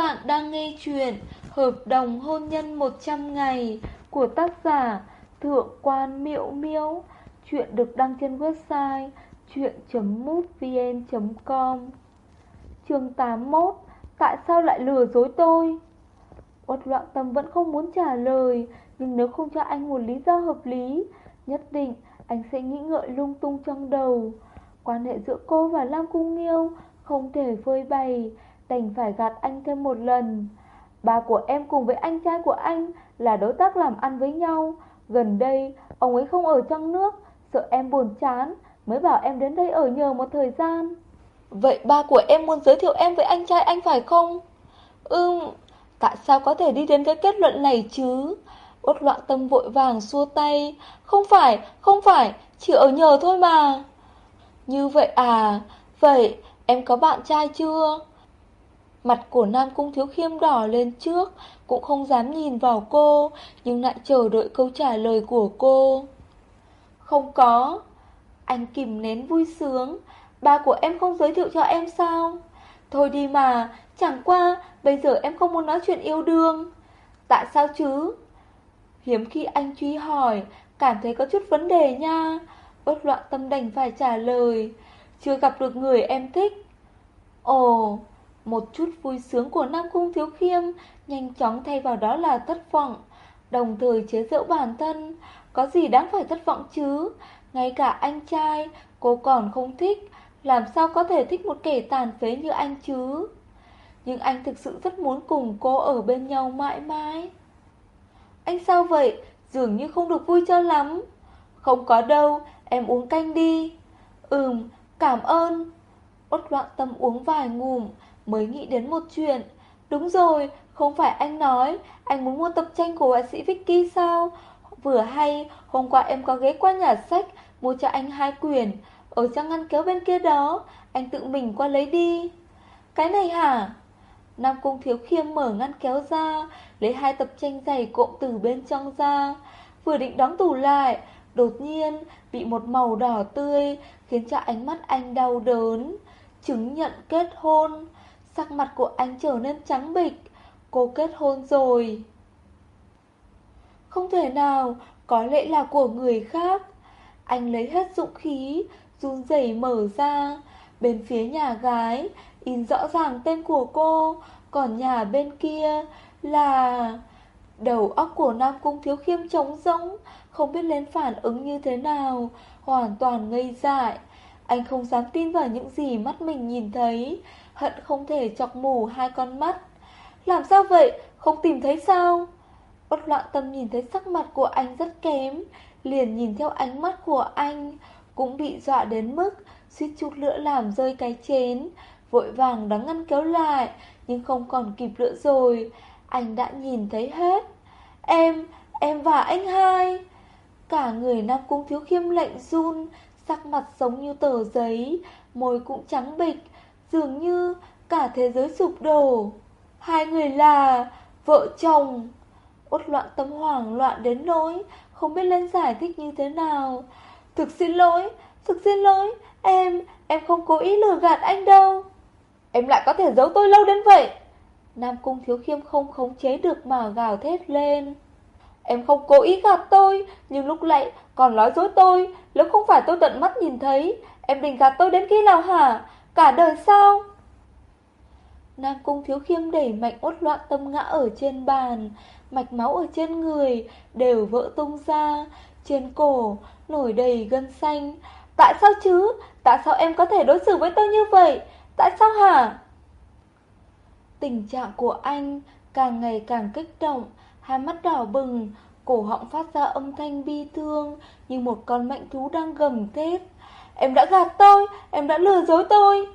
bạn đang nghe chuyện Hợp đồng hôn nhân 100 ngày của tác giả Thượng quan Miễu Miễu. Chuyện được đăng trên website chuyện.mútvn.com Chương 81 Tại sao lại lừa dối tôi? Uất loạn tâm vẫn không muốn trả lời, Nhưng nếu không cho anh một lý do hợp lý, Nhất định anh sẽ nghĩ ngợi lung tung trong đầu Quan hệ giữa cô và Lam Cung Nghiêu Không thể phơi bày Đành phải gạt anh thêm một lần Ba của em cùng với anh trai của anh Là đối tác làm ăn với nhau Gần đây ông ấy không ở trong nước Sợ em buồn chán Mới bảo em đến đây ở nhờ một thời gian Vậy ba của em muốn giới thiệu em với anh trai anh phải không? Ừm, tại sao có thể đi đến cái kết luận này chứ? Út loạn tâm vội vàng xua tay Không phải, không phải, chỉ ở nhờ thôi mà Như vậy à, vậy em có bạn trai chưa? Mặt của Nam Cung Thiếu Khiêm đỏ lên trước, Cũng không dám nhìn vào cô, Nhưng lại chờ đợi câu trả lời của cô. Không có. Anh kìm nén vui sướng. Ba của em không giới thiệu cho em sao? Thôi đi mà, Chẳng qua bây giờ em không muốn nói chuyện yêu đương. Tại sao chứ? Hiếm khi anh truy hỏi, Cảm thấy có chút vấn đề nha. Bất loạn tâm đành phải trả lời. Chưa gặp được người em thích. Ồ một chút vui sướng của Nam Cung Thiếu Khiêm Nhanh chóng thay vào đó là thất vọng, Đồng thời chế giễu bản thân. Có gì đáng phải thất vọng chứ? Ngay cả anh trai, Cô còn không thích. Làm sao có thể thích một kẻ tàn phế như anh chứ? Nhưng anh thực sự rất muốn cùng cô ở bên nhau mãi mãi. Anh sao vậy? Dường như không được vui cho lắm. Không có đâu, Em uống canh đi. Ừm, cảm ơn. Út loạn tâm uống vài ngụm Mới nghĩ đến một chuyện. Đúng rồi, không phải anh nói, Anh muốn mua tập tranh của họa sĩ Vicky sao? Vừa hay, Hôm qua em có ghé qua nhà sách, Mua cho anh hai quyển, Ở trong ngăn kéo bên kia đó, Anh tự mình qua lấy đi. Cái này hả? Nam Cung Thiếu Khiêm mở ngăn kéo ra, Lấy hai tập tranh dày cộm từ bên trong ra, Vừa định đóng tủ lại, Đột nhiên bị một màu đỏ tươi Khiến cho ánh mắt anh đau đớn, Chứng nhận kết hôn. Sắc mặt của anh trở nên trắng bịch Cô kết hôn rồi. Không thể nào, Có lẽ là của người khác. Anh lấy hết dũng khí, Run rẩy mở ra. Bên phía nhà gái, In rõ ràng tên của cô. Còn nhà bên kia là... Đầu óc của Nam Cung Thiếu Khiêm trống rỗng, Không biết lên phản ứng như thế nào, Hoàn toàn ngây dại. Anh không dám tin vào những gì mắt mình nhìn thấy. Hận không thể chọc mù hai con mắt. Làm sao vậy? Không tìm thấy sao? Bất loạn tâm nhìn thấy sắc mặt của anh rất kém. Liền nhìn theo ánh mắt của anh Cũng bị dọa đến mức suýt chút lửa làm rơi cái chén. Vội vàng đắng ngăn kéo lại Nhưng không còn kịp lửa rồi. Anh đã nhìn thấy hết. Em, em và anh hai. Cả người Nam Cung Thiếu Khiêm lệnh run Sắc mặt giống như tờ giấy Môi cũng trắng bịch Dường như cả thế giới sụp đổ. Hai người là Vợ chồng. Út loạn tâm hoảng loạn đến nỗi Không biết lên giải thích như thế nào. Thực xin lỗi Thực xin lỗi Em, em không cố ý lừa gạt anh đâu. Em lại có thể giấu tôi lâu đến vậy. Nam Cung Thiếu Khiêm không khống chế được mà gào thét lên. Em không cố ý gạt tôi, Nhưng lúc lại còn nói dối tôi Nếu không phải tôi tận mắt nhìn thấy, Em định gạt tôi đến khi nào hả? Cả đời sao? Nam Cung Thiếu Khiêm đẩy mạnh ốt loạn tâm ngã ở trên bàn, Mạch máu ở trên người Đều vỡ tung ra, Trên cổ nổi đầy gân xanh. Tại sao chứ? Tại sao em có thể đối xử với tôi như vậy? Tại sao hả? Tình trạng của anh càng ngày càng kích động Hai mắt đỏ bừng, Cổ họng phát ra âm thanh bi thương Như một con mạnh thú đang gầm thét. Em đã gạt tôi, Em đã lừa dối tôi.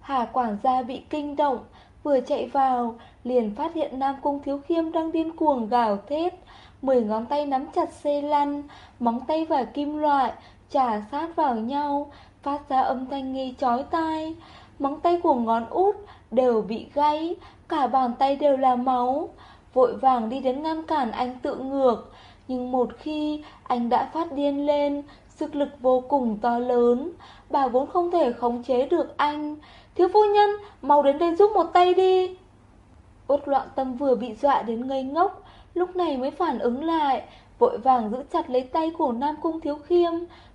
Hà quản gia bị kinh động, Vừa chạy vào, Liền phát hiện Nam Cung Thiếu Khiêm đang điên cuồng gào thét, Mười ngón tay nắm chặt xe lăn, Móng tay và kim loại Chà sát vào nhau, Phát ra âm thanh nghe chói tai. Móng tay của ngón út Đều bị gãy, Cả bàn tay đều là máu. Vội vàng đi đến ngăn cản anh tự ngược. Nhưng một khi anh đã phát điên lên Sức lực vô cùng to lớn. Bà vốn không thể khống chế được anh. Thiếu phu nhân Mau đến đây giúp một tay đi. Út loạn tâm vừa bị dọa đến ngây ngốc, lúc này mới phản ứng lại, vội vàng giữ chặt lấy tay của Nam Cung Thiếu Khiêm,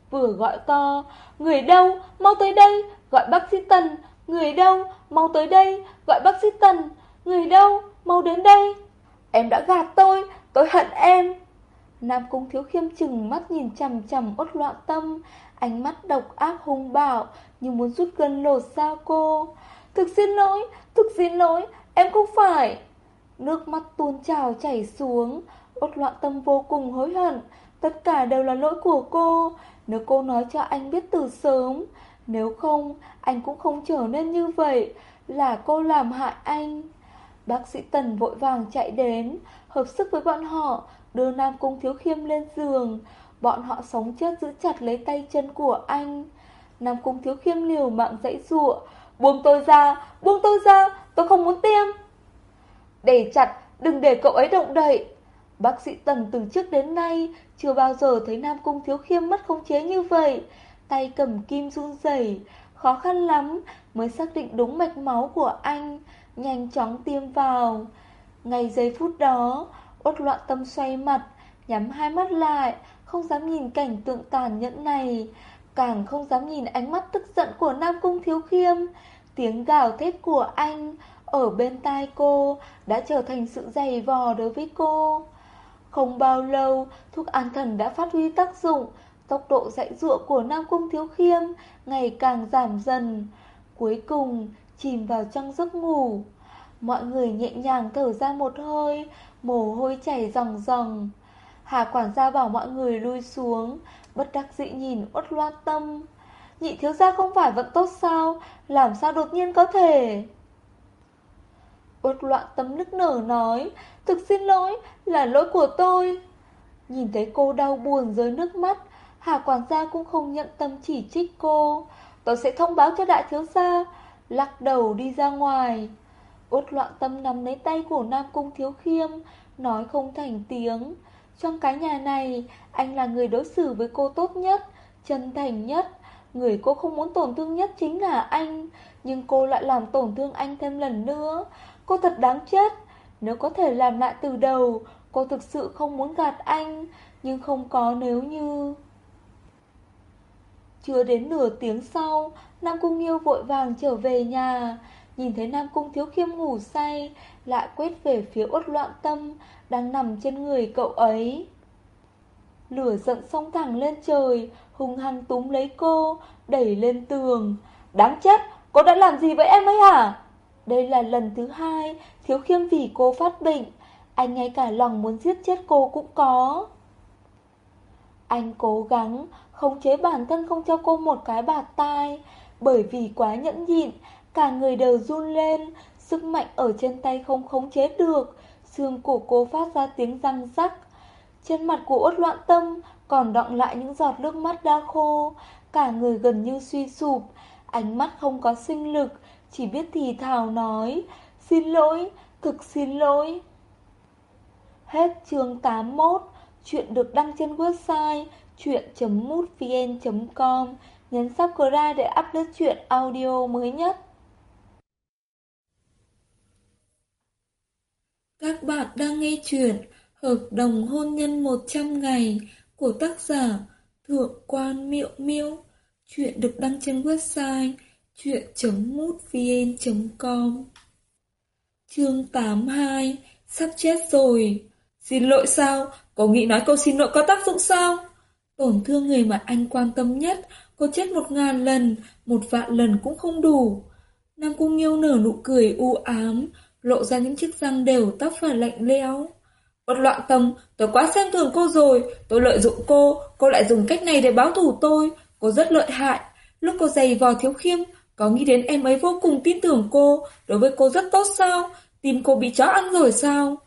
vừa gọi to, người đâu, mau tới đây, gọi bác sĩ Tần, người đâu, mau tới đây, gọi bác sĩ Tần, người đâu, mau đến đây. Em đã gạt tôi, tôi hận em. Nam Cung Thiếu Khiêm chừng mắt nhìn chằm chằm ốt loạn tâm, ánh mắt độc ác hung bạo, như muốn rút gân lột da cô. Thực xin lỗi, thực xin lỗi, em không phải. Nước mắt tuôn trào chảy xuống, ốt loạn tâm vô cùng hối hận, tất cả đều là lỗi của cô. Nếu cô nói cho anh biết từ sớm, nếu không, anh cũng không trở nên như vậy, là cô làm hại anh. Bác sĩ Tần vội vàng chạy đến, hợp sức với bọn họ, đưa Nam Cung Thiếu Khiêm lên giường. Bọn họ sống chết giữ chặt lấy tay chân của anh. Nam Cung Thiếu Khiêm liều mạng dãy dụa. Buông tôi ra, buông tôi ra, tôi không muốn tiêm. Để chặt, đừng để cậu ấy động đậy. Bác sĩ Tần từ trước đến nay chưa bao giờ thấy Nam Cung Thiếu Khiêm mất khống chế như vậy. Tay cầm kim run rẩy, khó khăn lắm mới xác định đúng mạch máu của anh, nhanh chóng tiêm vào. Ngay giây phút đó, Uất loạn tâm xoay mặt, nhắm hai mắt lại, không dám nhìn cảnh tượng tàn nhẫn này, càng không dám nhìn ánh mắt tức giận của Nam Cung Thiếu Khiêm. Tiếng gào thét của anh ở bên tai cô đã trở thành sự dày vò đối với cô. Không bao lâu, thuốc an thần đã phát huy tác dụng, tốc độ dạy dụa của Nam Cung Thiếu Khiêm ngày càng giảm dần. Cuối cùng, chìm vào trong giấc ngủ. Mọi người nhẹ nhàng thở ra một hơi, mồ hôi chảy ròng ròng. Hà quản gia bảo mọi người lui xuống, bất đắc dĩ nhìn uất loan tâm. Nhị thiếu gia không phải vẫn tốt sao, làm sao đột nhiên có thể... Uất loạn tâm nức nở nói, thực xin lỗi, là lỗi của tôi. Nhìn thấy cô đau buồn rơi nước mắt, Hà quản gia cũng không nhận tâm chỉ trích cô. Tôi sẽ thông báo cho đại thiếu gia, lắc đầu đi ra ngoài. Út loạn tâm nắm lấy tay của Nam Cung Thiếu Khiêm, nói không thành tiếng. Trong cái nhà này, anh là người đối xử với cô tốt nhất, chân thành nhất. Người cô không muốn tổn thương nhất chính là anh, nhưng cô lại làm tổn thương anh thêm lần nữa. Cô thật đáng chết. Nếu có thể làm lại từ đầu, cô thực sự không muốn gạt anh, nhưng không có nếu như... Chưa đến nửa tiếng sau, Nam Cung Nghiêu vội vàng trở về nhà. Nhìn thấy Nam Cung Thiếu Khiêm ngủ say Lại quét về phía uất loạn tâm Đang nằm trên người cậu ấy. Lửa giận sông thẳng lên trời Hùng hăng túm lấy cô Đẩy lên tường. Đáng chết, cô đã làm gì với em ấy hả? Đây là lần thứ hai Thiếu Khiêm vì cô phát bệnh. Anh ngay cả lòng muốn giết chết cô cũng có. Anh cố gắng Khống chế bản thân không cho cô một cái bạt tai. Bởi vì quá nhẫn nhịn Cả người đều run lên Sức mạnh ở trên tay không khống chế được. Xương của cô phát ra tiếng răng rắc. Trên mặt của út loạn tâm Còn đọng lại những giọt nước mắt đã khô. Cả người gần như suy sụp Ánh mắt không có sinh lực Chỉ biết thì thào nói Xin lỗi, thực xin lỗi. Hết chương 81 Chuyện được đăng trên website chuyện.mútvn.com Nhấn subscribe để upload chuyện audio mới nhất Các bạn đang nghe chuyện Hợp đồng hôn nhân 100 ngày của tác giả Thượng quan Miệu Miêu. Chuyện được đăng trên website chuyện.mútvn.com Chương 82 Sắp chết rồi Xin lỗi sao? có nghĩ nói câu xin lỗi có tác dụng sao? Tổn thương người mà anh quan tâm nhất có chết một ngàn lần Một vạn lần cũng không đủ Nam Cung Nghiêu nở nụ cười u ám lộ ra những chiếc răng đều tóc và lạnh lẽo. Bất loạn tâm, tôi quá xem thường cô rồi, tôi lợi dụng cô, cô lại dùng cách này để báo thù tôi, cô rất lợi hại. Lúc cô giày vò thiếu khiêm, có nghĩ đến em ấy vô cùng tin tưởng cô, đối với cô rất tốt sao, tìm cô bị chó ăn rồi sao?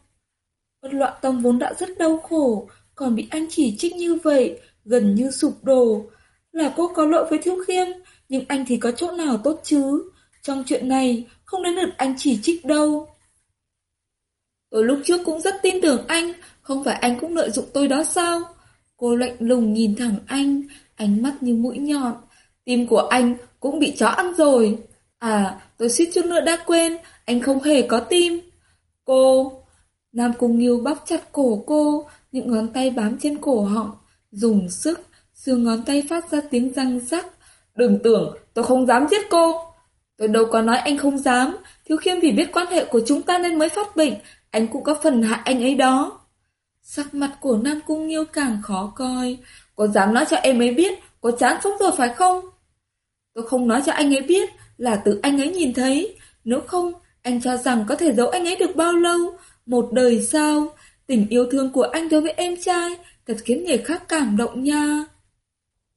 Bất loạn tâm vốn đã rất đau khổ, còn bị anh chỉ trích như vậy, gần như sụp đổ. Là cô có lỗi với thiếu khiêm, nhưng anh thì có chỗ nào tốt chứ? Trong chuyện này, không đến lượt anh chỉ trích đâu. Ở lúc trước cũng rất tin tưởng anh, không phải anh cũng lợi dụng tôi đó sao? Cô lạnh lùng nhìn thẳng anh, ánh mắt như mũi nhọn. Tim của anh cũng bị chó ăn rồi. À, tôi suýt chút nữa đã quên, anh không hề có tim. Cô! Nam Cung Nghiêu bóp chặt cổ cô, những ngón tay bám trên cổ họng, dùng sức, xương ngón tay phát ra tiếng răng rắc. Đừng tưởng tôi không dám giết cô. Tôi đâu có nói anh không dám, thiếu khiêm vì biết quan hệ của chúng ta nên mới phát bệnh, anh cũng có phần hại anh ấy đó. Sắc mặt của Nam Cung Nghiêu càng khó coi, có dám nói cho em ấy biết, có chán sống rồi phải không? Tôi không nói cho anh ấy biết, là tự anh ấy nhìn thấy, nếu không, anh cho rằng có thể giấu anh ấy được bao lâu, một đời sao? Tình yêu thương của anh đối với em trai thật khiến người khác cảm động nha.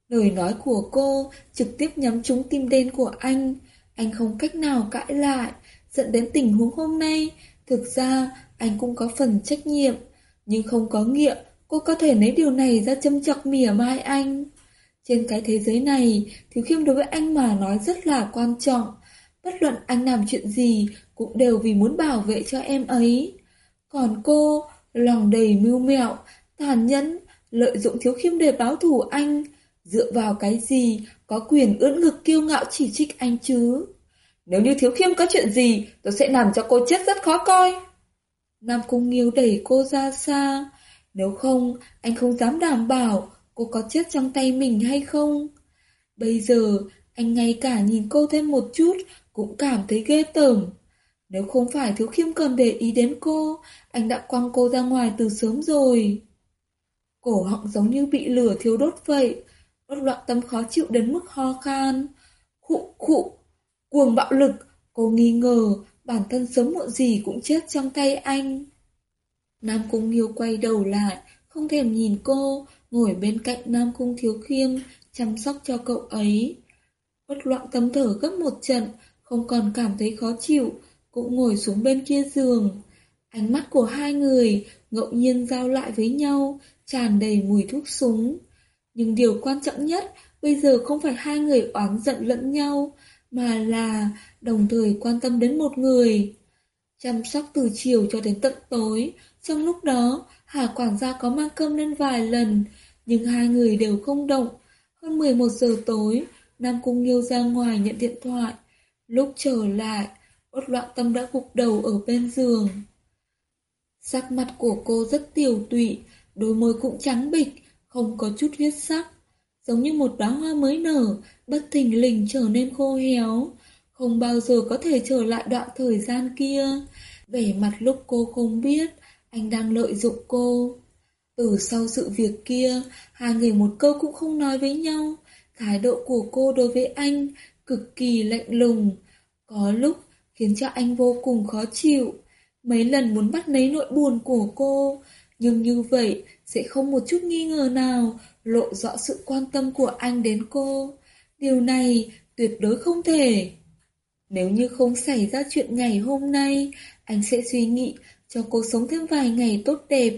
Lời nói của cô trực tiếp nhắm trúng tim đen của anh. Anh không cách nào cãi lại, dẫn đến tình huống hôm nay. Thực ra, anh cũng có phần trách nhiệm. Nhưng không có nghĩa cô có thể lấy điều này ra châm chọc mỉa mai anh. Trên cái thế giới này, Thiếu Khiêm đối với anh mà nói rất là quan trọng. Bất luận anh làm chuyện gì, cũng đều vì muốn bảo vệ cho em ấy. Còn cô, lòng đầy mưu mẹo, tàn nhẫn, lợi dụng thiếu khiêm để báo thù anh. Dựa vào cái gì, có quyền ưỡn ngực kiêu ngạo chỉ trích anh chứ? Nếu như thiếu khiêm có chuyện gì, tôi sẽ làm cho cô chết rất khó coi. Nam Cung Nghiêu đẩy cô ra xa. Nếu không, anh không dám đảm bảo cô có chết trong tay mình hay không. Bây giờ, anh ngay cả nhìn cô thêm một chút cũng cảm thấy ghê tởm. Nếu không phải thiếu khiêm cần để ý đến cô, anh đã quăng cô ra ngoài từ sớm rồi. Cổ họng giống như bị lửa thiếu đốt vậy, đốt loạn tâm khó chịu đến mức ho khan. Khụ khụ, cuồng bạo lực, cô nghi ngờ bản thân sớm muộn gì cũng chết trong tay anh. Nam Cung Nghiêu quay đầu lại, không thèm nhìn cô, ngồi bên cạnh Nam Cung Thiếu Khiêm, chăm sóc cho cậu ấy. Bất loạn tâm thở gấp một trận, không còn cảm thấy khó chịu, cũng ngồi xuống bên kia giường. Ánh mắt của hai người ngẫu nhiên giao lại với nhau, tràn đầy mùi thuốc súng. Nhưng điều quan trọng nhất bây giờ không phải hai người oán giận lẫn nhau, mà là đồng thời quan tâm đến một người. Chăm sóc từ chiều cho đến tận tối, trong lúc đó Hà quản gia có mang cơm lên vài lần, nhưng hai người đều không động. Hơn 11 giờ tối, Nam Cung Nghiêu ra ngoài nhận điện thoại. Lúc trở lại, Ốt loạn tâm đã gục đầu ở bên giường. Sắc mặt của cô rất tiểu tụy, đôi môi cũng trắng bịch, không có chút huyết sắc. Giống như một đóa hoa mới nở, bất thình lình trở nên khô héo. Không bao giờ có thể trở lại đoạn thời gian kia. Vẻ mặt lúc cô không biết, anh đang lợi dụng cô. Từ sau sự việc kia, hai người một câu cũng không nói với nhau. Thái độ của cô đối với anh cực kỳ lạnh lùng. Có lúc khiến cho anh vô cùng khó chịu. Mấy lần muốn bắt lấy nỗi buồn của cô, nhưng như vậy sẽ không một chút nghi ngờ nào lộ rõ sự quan tâm của anh đến cô. Điều này tuyệt đối không thể. Nếu như không xảy ra chuyện ngày hôm nay, anh sẽ suy nghĩ cho cô sống thêm vài ngày tốt đẹp.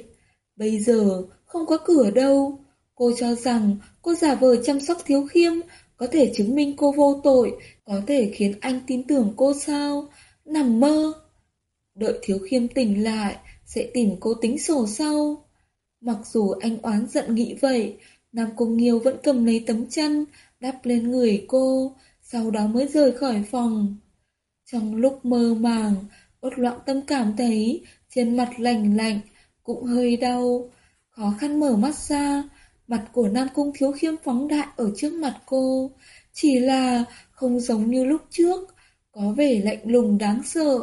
Bây giờ không có cửa đâu. Cô cho rằng cô giả vờ chăm sóc thiếu khiêm có thể chứng minh cô vô tội, có thể khiến anh tin tưởng cô sao? Nằm mơ. Đợi thiếu khiêm tỉnh lại, sẽ tìm cô tính sổ sau. Mặc dù anh oán giận nghĩ vậy, Nam Cung Nghiêu vẫn cầm lấy tấm chăn, đắp lên người cô, sau đó mới rời khỏi phòng. Trong lúc mơ màng, ốt loạn tâm cảm thấy trên mặt lành lạnh, cũng hơi đau. Khó khăn mở mắt ra, mặt của Nam Cung Thiếu Khiêm phóng đại ở trước mặt cô. Chỉ là không giống như lúc trước, có vẻ lạnh lùng đáng sợ.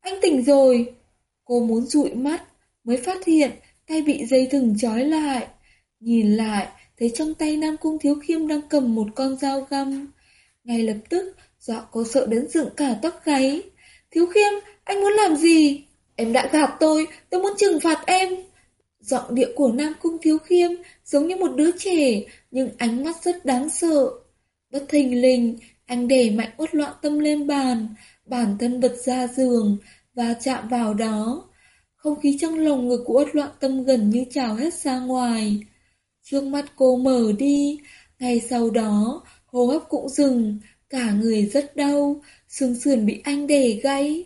Anh tỉnh rồi. Cô muốn dụi mắt, mới phát hiện tay bị dây thừng trói lại. Nhìn lại, thấy trong tay Nam Cung Thiếu Khiêm đang cầm một con dao găm. Ngay lập tức, dọa cô sợ đến dựng cả tóc gáy. Thiếu Khiêm, anh muốn làm gì? Em đã gạt tôi, tôi muốn trừng phạt em. Giọng điệu của Nam Cung Thiếu Khiêm giống như một đứa trẻ, nhưng ánh mắt rất đáng sợ. Bất thình lình, anh để mạnh uất loạn tâm lên bàn, bản thân bật ra giường và chạm vào đó. Không khí trong lồng ngực của uất loạn tâm gần như trào hết ra ngoài. Trước mắt cô mở đi, ngay sau đó hô hấp cũng dừng, cả người rất đau, xương sườn bị anh đè gãy.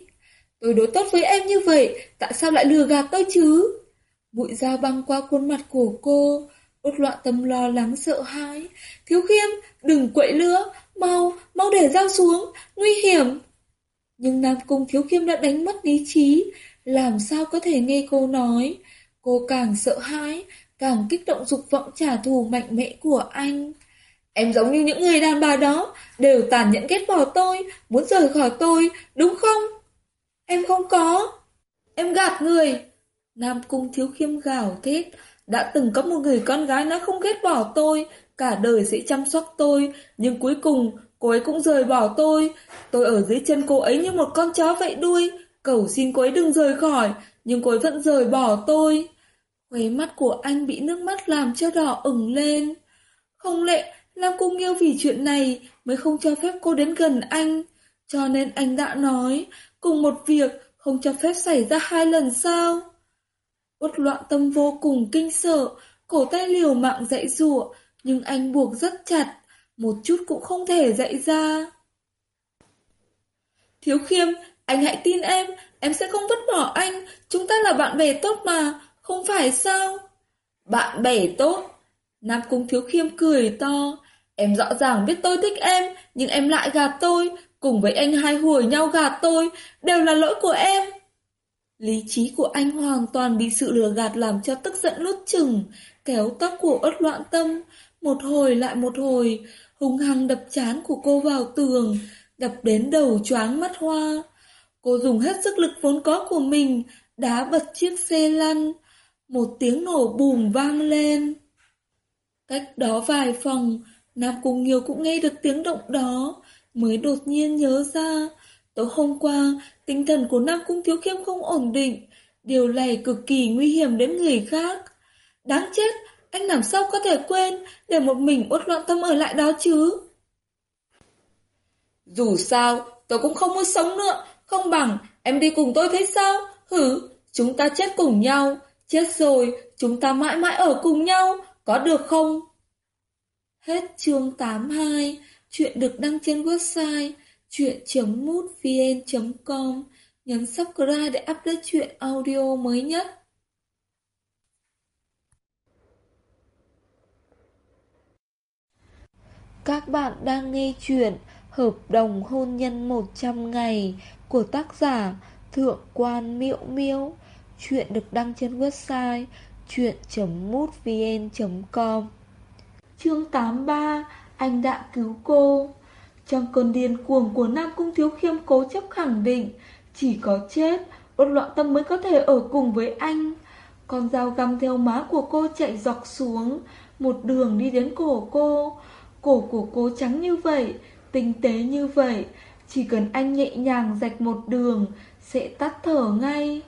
Tôi đối tốt với em như vậy, tại sao lại lừa gạt tôi chứ? Bụi dao băng qua khuôn mặt của cô, Út loạn tâm lo lắng sợ hãi. Thiếu khiêm, đừng quậy nữa mau, mau để dao xuống, nguy hiểm. Nhưng Nam Cung Thiếu Khiêm đã đánh mất lý trí, làm sao có thể nghe cô nói. Cô càng sợ hãi, càng kích động dục vọng trả thù mạnh mẽ của anh. Em giống như những người đàn bà đó, đều tàn nhẫn ghét bỏ tôi, muốn rời khỏi tôi, đúng không? Em không có. Em gạt người. Nam Cung Thiếu Khiêm gào thét, đã từng có một người con gái nó không ghét bỏ tôi, cả đời sẽ chăm sóc tôi, nhưng cuối cùng cô ấy cũng rời bỏ tôi. Tôi ở dưới chân cô ấy như một con chó vậy đuôi, cầu xin cô ấy đừng rời khỏi, nhưng cô ấy vẫn rời bỏ tôi. Khóe mắt của anh bị nước mắt làm cho đỏ ửng lên. Không lẽ Lam Cung yêu vì chuyện này mới không cho phép cô đến gần anh. Cho nên anh đã nói, cùng một việc không cho phép xảy ra hai lần sao? Uất loạn tâm vô cùng kinh sợ, cổ tay liều mạng dãy rủa nhưng anh buộc rất chặt, một chút cũng không thể dậy ra. Thiếu khiêm, anh hãy tin em, em sẽ không vứt bỏ anh, chúng ta là bạn bè tốt mà, không phải sao? Bạn bè tốt? Nam Cung Thiếu Khiêm cười to, em rõ ràng biết tôi thích em, nhưng em lại gạt tôi, cùng với anh hai hồi nhau gạt tôi, đều là lỗi của em. Lý trí của anh hoàn toàn bị sự lừa gạt làm cho tức giận lút chừng, kéo tóc của ớt loạn tâm, một hồi lại một hồi, hung hăng đập chán của cô vào tường, đập đến đầu choáng mắt hoa. Cô dùng hết sức lực vốn có của mình, đá bật chiếc xe lăn. Một tiếng nổ bùm vang lên. Cách đó vài phòng, Nam Cung Nghiêu cũng nghe được tiếng động đó, mới đột nhiên nhớ ra. Tối hôm qua, tinh thần của Nam Cung Thiếu Khiêm không ổn định, điều này cực kỳ nguy hiểm đến người khác. Đáng chết, anh làm sao có thể quên để một mình uất loạn tâm ở lại đó chứ? Dù sao, tôi cũng không muốn sống nữa, không bằng em đi cùng tôi thế sao? Hử, chúng ta chết cùng nhau, chết rồi, chúng ta mãi mãi ở cùng nhau, có được không? Hết chương 82, chuyện được đăng trên website chuyện.mútvn.com Nhấn subscribe để update chuyện audio mới nhất. Các bạn đang nghe chuyện Hợp đồng hôn nhân 100 ngày của tác giả Thượng quan Miễu Miễu. Chuyện được đăng trên website chuyện.mútvn.com Chương 83 Anh đã cứu cô. Trong cơn điên cuồng của Nam Cung Thiếu Khiêm, cố chấp khẳng định Chỉ có chết Ôn loạn tâm mới có thể ở cùng với anh. Con dao găm theo má của cô chạy dọc xuống Một đường đi đến cổ cô. Cổ của cô trắng như vậy Tinh tế như vậy Chỉ cần anh nhẹ nhàng rạch một đường Sẽ tắt thở ngay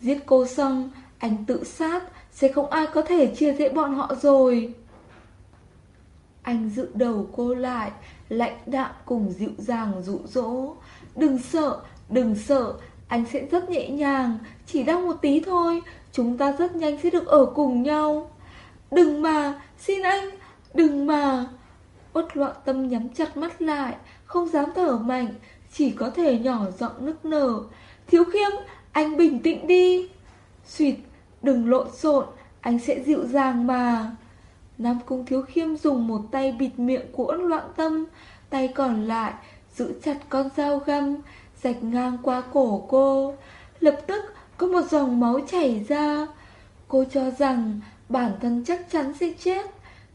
Giết cô xong Anh tự sát Sẽ không ai có thể chia rẽ bọn họ rồi anh giữ đầu cô lại, lạnh đạm cùng dịu dàng dụ dỗ. Đừng sợ, đừng sợ, anh sẽ rất nhẹ nhàng, chỉ đau một tí thôi, chúng ta rất nhanh sẽ được ở cùng nhau. Đừng mà, xin anh, đừng mà. Uất loạn tâm nhắm chặt mắt lại, không dám thở mạnh, chỉ có thể nhỏ giọng nức nở. Thiếu khiêm, anh bình tĩnh đi. Xuyệt, đừng lộn xộn, anh sẽ dịu dàng mà. Nam Cung Thiếu Khiêm dùng một tay bịt miệng của Uất loạn tâm, tay còn lại giữ chặt con dao găm, rạch ngang qua cổ cô. Lập tức có một dòng máu chảy ra. Cô cho rằng bản thân chắc chắn sẽ chết,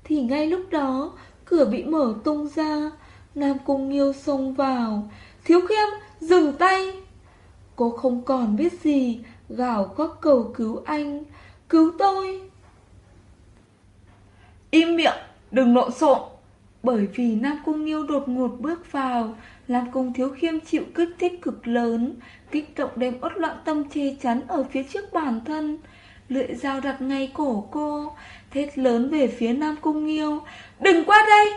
thì ngay lúc đó cửa bị mở tung ra. Nam Cung Nghiêu xông vào. Thiếu Khiêm, dừng tay! Cô không còn biết gì, gào khóc cầu cứu anh. Cứu tôi! Im miệng, đừng lộn xộn. Bởi vì Nam Cung Nghiêu đột ngột bước vào, Lam Cung Thiếu Khiêm chịu kích thích cực lớn, kích động đem uất loạn tâm che chắn ở phía trước bản thân. Lưỡi dao đặt ngay cổ cô, thét lớn về phía Nam Cung Nghiêu. Đừng qua đây!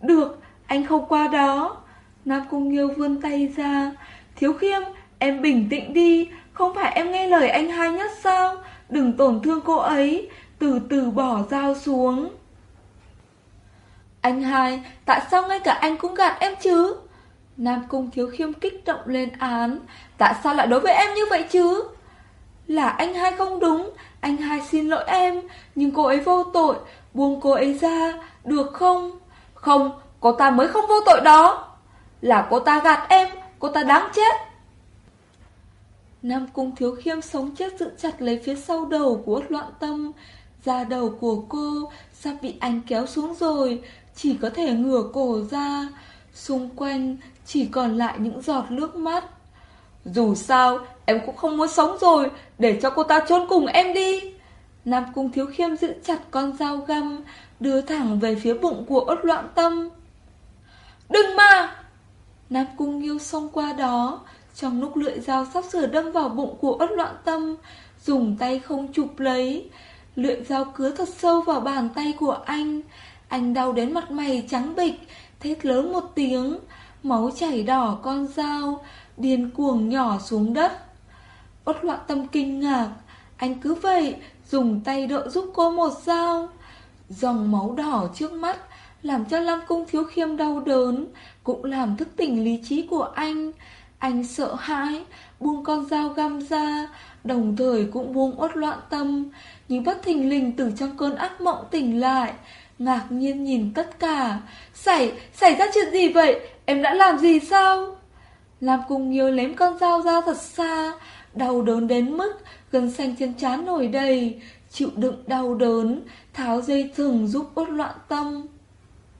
Được, anh không qua đó. Nam Cung Nghiêu vươn tay ra. Thiếu Khiêm, em bình tĩnh đi, không phải em nghe lời anh hai nhất sao? Đừng tổn thương cô ấy, từ từ bỏ dao xuống. Anh hai, tại sao ngay cả anh cũng gạt em chứ? Nam Cung Thiếu Khiêm kích động lên án. Tại sao lại đối với em như vậy chứ? Là anh hai không đúng, anh hai xin lỗi em, nhưng cô ấy vô tội, buông cô ấy ra, được không? Không, cô ta mới không vô tội đó. Là cô ta gạt em, cô ta đáng chết. Nam Cung Thiếu Khiêm sống chết giữ chặt lấy phía sau đầu của Út Loạn Tâm. Da đầu của cô sắp bị anh kéo xuống rồi, chỉ có thể ngửa cổ ra. Xung quanh chỉ còn lại những giọt nước mắt. Dù sao, em cũng không muốn sống rồi, để cho cô ta trốn cùng em đi. Nam Cung Thiếu Khiêm giữ chặt con dao găm, đưa thẳng về phía bụng của ốt Loạn Tâm. Đừng mà! Nam Cung Nghiêu xông qua đó, trong lúc lưỡi dao sắp sửa đâm vào bụng của ốt Loạn Tâm, dùng tay không chụp lấy. Lưỡi dao cứa thật sâu vào bàn tay của anh. Anh đau đến mặt mày trắng bịch, thét lớn một tiếng, máu chảy đỏ con dao, điên cuồng nhỏ xuống đất. Ốt Loạn Tâm kinh ngạc, anh cứ vậy, dùng tay đỡ giúp cô một dao. Dòng máu đỏ trước mắt làm cho Lam Cung Thiếu Khiêm đau đớn, cũng làm thức tỉnh lý trí của anh. Anh sợ hãi, buông con dao găm ra, đồng thời cũng buông uất loạn tâm, nhưng bất thình lình từ trong cơn ác mộng tỉnh lại, ngạc nhiên nhìn tất cả. Xảy, xảy ra chuyện gì vậy? Em đã làm gì sao? Lam Cung Nghiêu lém con dao ra thật xa, đau đớn đến mức gân xanh trên trán nổi đầy, chịu đựng đau đớn, tháo dây thừng giúp uất loạn tâm.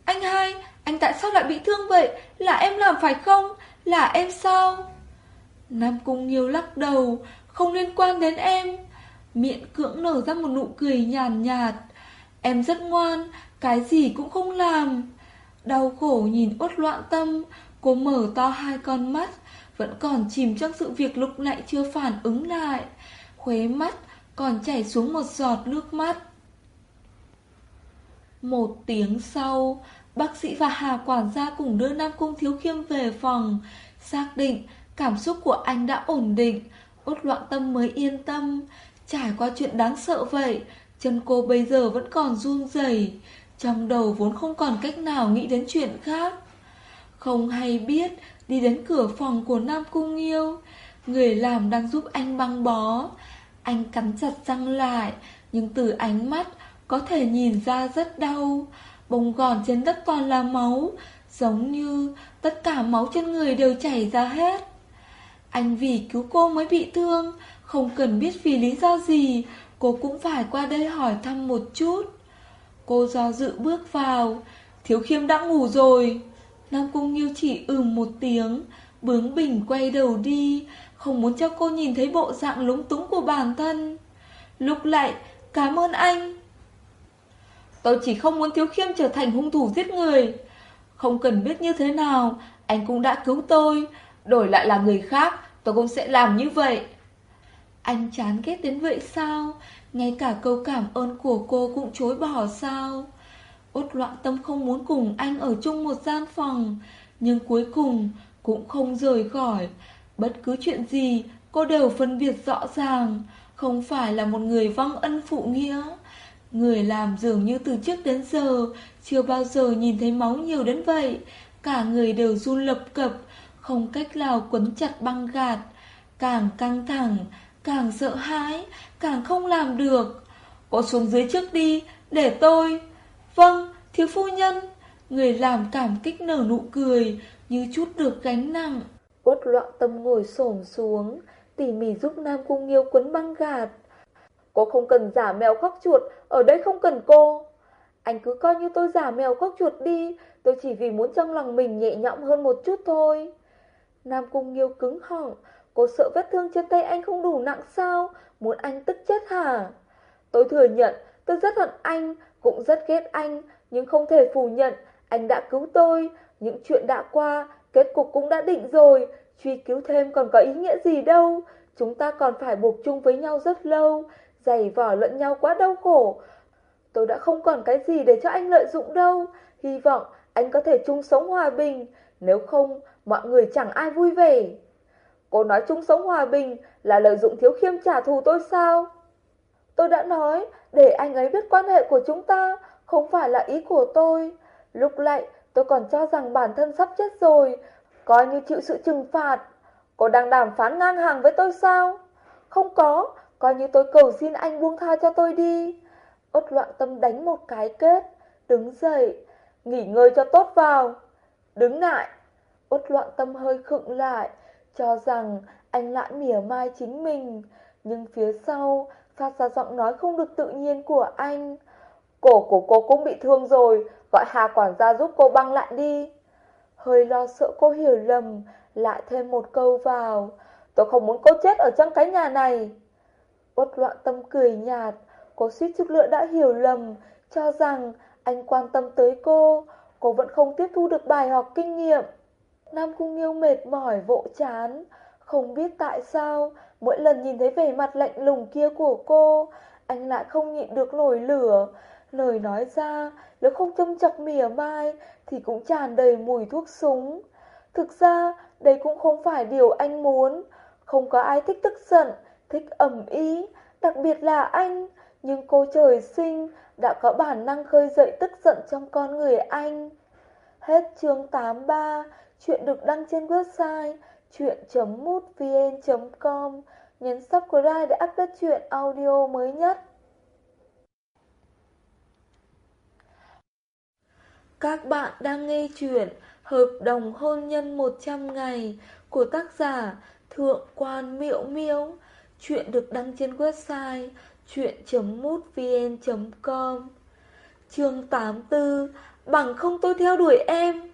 Anh hai, anh tại sao lại bị thương vậy? Là em làm phải không? Là em sao? Nam Cung Nghiêu lắc đầu, không liên quan đến em. Miệng cưỡng nở ra một nụ cười nhàn nhạt, Em rất ngoan, cái gì cũng không làm. Đau khổ nhìn uất loạn tâm, cô mở to hai con mắt, vẫn còn chìm trong sự việc lúc nãy chưa phản ứng lại. Khuế mắt còn chảy xuống một giọt nước mắt. Một tiếng sau, bác sĩ và Hà quản gia cùng đưa Nam Cung Thiếu Khiêm về phòng, xác định cảm xúc của anh đã ổn định, út loạn tâm mới yên tâm. Trải qua chuyện đáng sợ vậy, chân cô bây giờ vẫn còn run rẩy, trong đầu vốn không còn cách nào nghĩ đến chuyện khác. Không hay biết, đi đến cửa phòng của Nam Cung Nghiêu, người làm đang giúp anh băng bó. Anh cắn chặt răng lại, nhưng từ ánh mắt có thể nhìn ra rất đau. Bông gòn trên đất toàn là máu, giống như tất cả máu trên người đều chảy ra hết. Anh vì cứu cô mới bị thương, không cần biết vì lý do gì, cô cũng phải qua đây hỏi thăm một chút. Cô do dự bước vào, thiếu khiêm đã ngủ rồi. Nam Cung Nghiêu chỉ ừm một tiếng, bướng bỉnh quay đầu đi, không muốn cho cô nhìn thấy bộ dạng lúng túng của bản thân. Lúc lại, cảm ơn anh. Tôi chỉ không muốn Thiếu Khiêm trở thành hung thủ giết người. Không cần biết như thế nào, anh cũng đã cứu tôi. Đổi lại là người khác, tôi cũng sẽ làm như vậy. Anh chán ghét đến vậy sao? Ngay cả câu cảm ơn của cô cũng chối bỏ sao? Út loạn tâm không muốn cùng anh ở chung một gian phòng, nhưng cuối cùng cũng không rời khỏi. Bất cứ chuyện gì, cô đều phân biệt rõ ràng, không phải là một người vong ân phụ nghĩa. Người làm dường như từ trước đến giờ Chưa bao giờ nhìn thấy máu nhiều đến vậy. Cả người đều run lập cập Không cách nào quấn chặt băng gạt. Càng căng thẳng Càng sợ hãi Càng không làm được. Cô xuống dưới trước đi Để tôi. Vâng thiếu phu nhân. Người làm cảm kích nở nụ cười như chút được gánh nặng Uất loạn tâm ngồi xổm xuống Tỉ mỉ giúp Nam Cung Nghiêu quấn băng gạt Cô không cần giả mèo khóc chuột, ở đây không cần cô. Anh cứ coi như tôi giả mèo khóc chuột đi, tôi chỉ vì muốn trong lòng mình nhẹ nhõm hơn một chút thôi. Nam Cung Nghiêu cứng họng, cô sợ vết thương trên tay anh không đủ nặng sao, muốn anh tức chết hả? Tôi thừa nhận, tôi rất hận anh, cũng rất ghét anh, nhưng không thể phủ nhận, anh đã cứu tôi, những chuyện đã qua, kết cục cũng đã định rồi, truy cứu thêm còn có ý nghĩa gì đâu, chúng ta còn phải buộc chung với nhau rất lâu, giày vò lẫn nhau quá đau khổ. Tôi đã không còn cái gì để cho anh lợi dụng đâu. Hy vọng anh có thể chung sống hòa bình. Nếu không, mọi người chẳng ai vui vẻ. Cô nói chung sống hòa bình là lợi dụng thiếu khiêm trả thù tôi sao? Tôi đã nói để anh ấy biết quan hệ của chúng ta không phải là ý của tôi. Lúc lại tôi còn cho rằng bản thân sắp chết rồi, coi như chịu sự trừng phạt. Cô đang đàm phán ngang hàng với tôi sao? Không có, Coi như tôi cầu xin anh buông tha cho tôi đi. Ốt loạn tâm đánh một cái kết, đứng dậy, nghỉ ngơi cho tốt vào. Đứng lại, ốt loạn tâm hơi khựng lại, cho rằng anh lại mỉa mai chính mình. Nhưng phía sau, phát ra giọng nói không được tự nhiên của anh. Cổ của cô cũng bị thương rồi, gọi Hà quản gia giúp cô băng lại đi. Hơi lo sợ cô hiểu lầm, lại thêm một câu vào. Tôi không muốn cô chết ở trong cái nhà này. Uất loạn tâm cười nhạt, cô suýt chút lựa đã hiểu lầm, cho rằng anh quan tâm tới cô, cô vẫn không tiếp thu được bài học kinh nghiệm. Nam Cung Nghiêu mệt mỏi vỗ chán, không biết tại sao, mỗi lần nhìn thấy vẻ mặt lạnh lùng kia của cô, anh lại không nhịn được nổi lửa. Lời nói ra, nếu không châm chọc mỉa mai, thì cũng tràn đầy mùi thuốc súng. Thực ra, đây cũng không phải điều anh muốn. Không có ai thích tức giận, thích ẩm ý, đặc biệt là anh. Nhưng cô trời sinh đã có bản năng khơi dậy tức giận trong con người anh. Hết chương 83, chuyện được đăng trên website chuyện.mútvn.com. Nhấn subscribe để update chuyện audio mới nhất. Các bạn đang nghe chuyện Hợp đồng hôn nhân 100 ngày của tác giả Thượng quan Miễu Miễu. Chuyện được đăng trên website chuyện.mútvn.com Chương 84 Bằng không tôi theo đuổi em.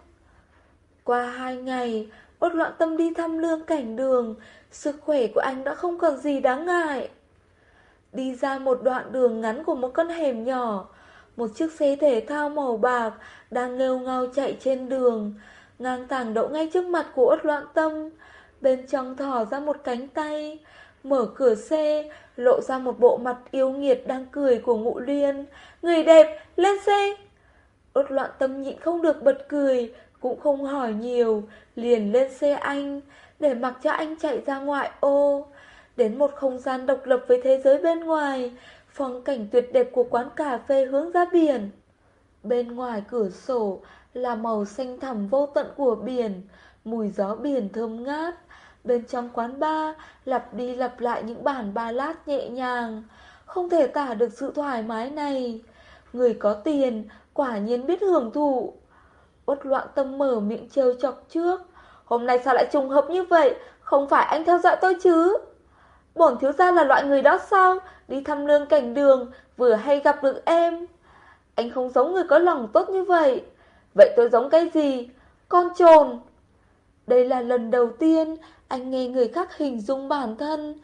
Qua hai ngày Ốt loạn tâm đi thăm lương cảnh đường, Sức khỏe của anh đã không còn gì đáng ngại. Đi ra một đoạn đường ngắn của một con hẻm nhỏ một chiếc xe thể thao màu bạc Đang nghêu ngao chạy trên đường Ngang tàng đậu ngay trước mặt của ốt loạn tâm. Bên trong thò ra một cánh tay Mở cửa xe Lộ ra một bộ mặt yêu nghiệt đang cười của ngụ liên. Người đẹp, lên xe! Ốt loạn tâm nhịn không được bật cười Cũng không hỏi nhiều Liền lên xe anh Để mặc cho anh chạy ra ngoại ô. Đến một không gian độc lập với thế giới bên ngoài Phong cảnh tuyệt đẹp của quán cà phê hướng ra biển. Bên ngoài cửa sổ Là màu xanh thẳm vô tận của biển, Mùi gió biển thơm ngát. Bên trong quán bar, Lặp đi lặp lại những bản ba lát nhẹ nhàng, Không thể tả được sự thoải mái này. Người có tiền, Quả nhiên biết hưởng thụ. Uất loạn tâm mở miệng trêu chọc trước, Hôm nay sao lại trùng hợp như vậy? Không phải anh theo dõi tôi chứ? Bổn thiếu gia là loại người đó sao? Đi thăm lương cảnh đường, Vừa hay gặp được em. Anh không giống người có lòng tốt như vậy. Vậy tôi giống cái gì? Con trồn. Đây là lần đầu tiên Anh nghe người khác hình dung bản thân.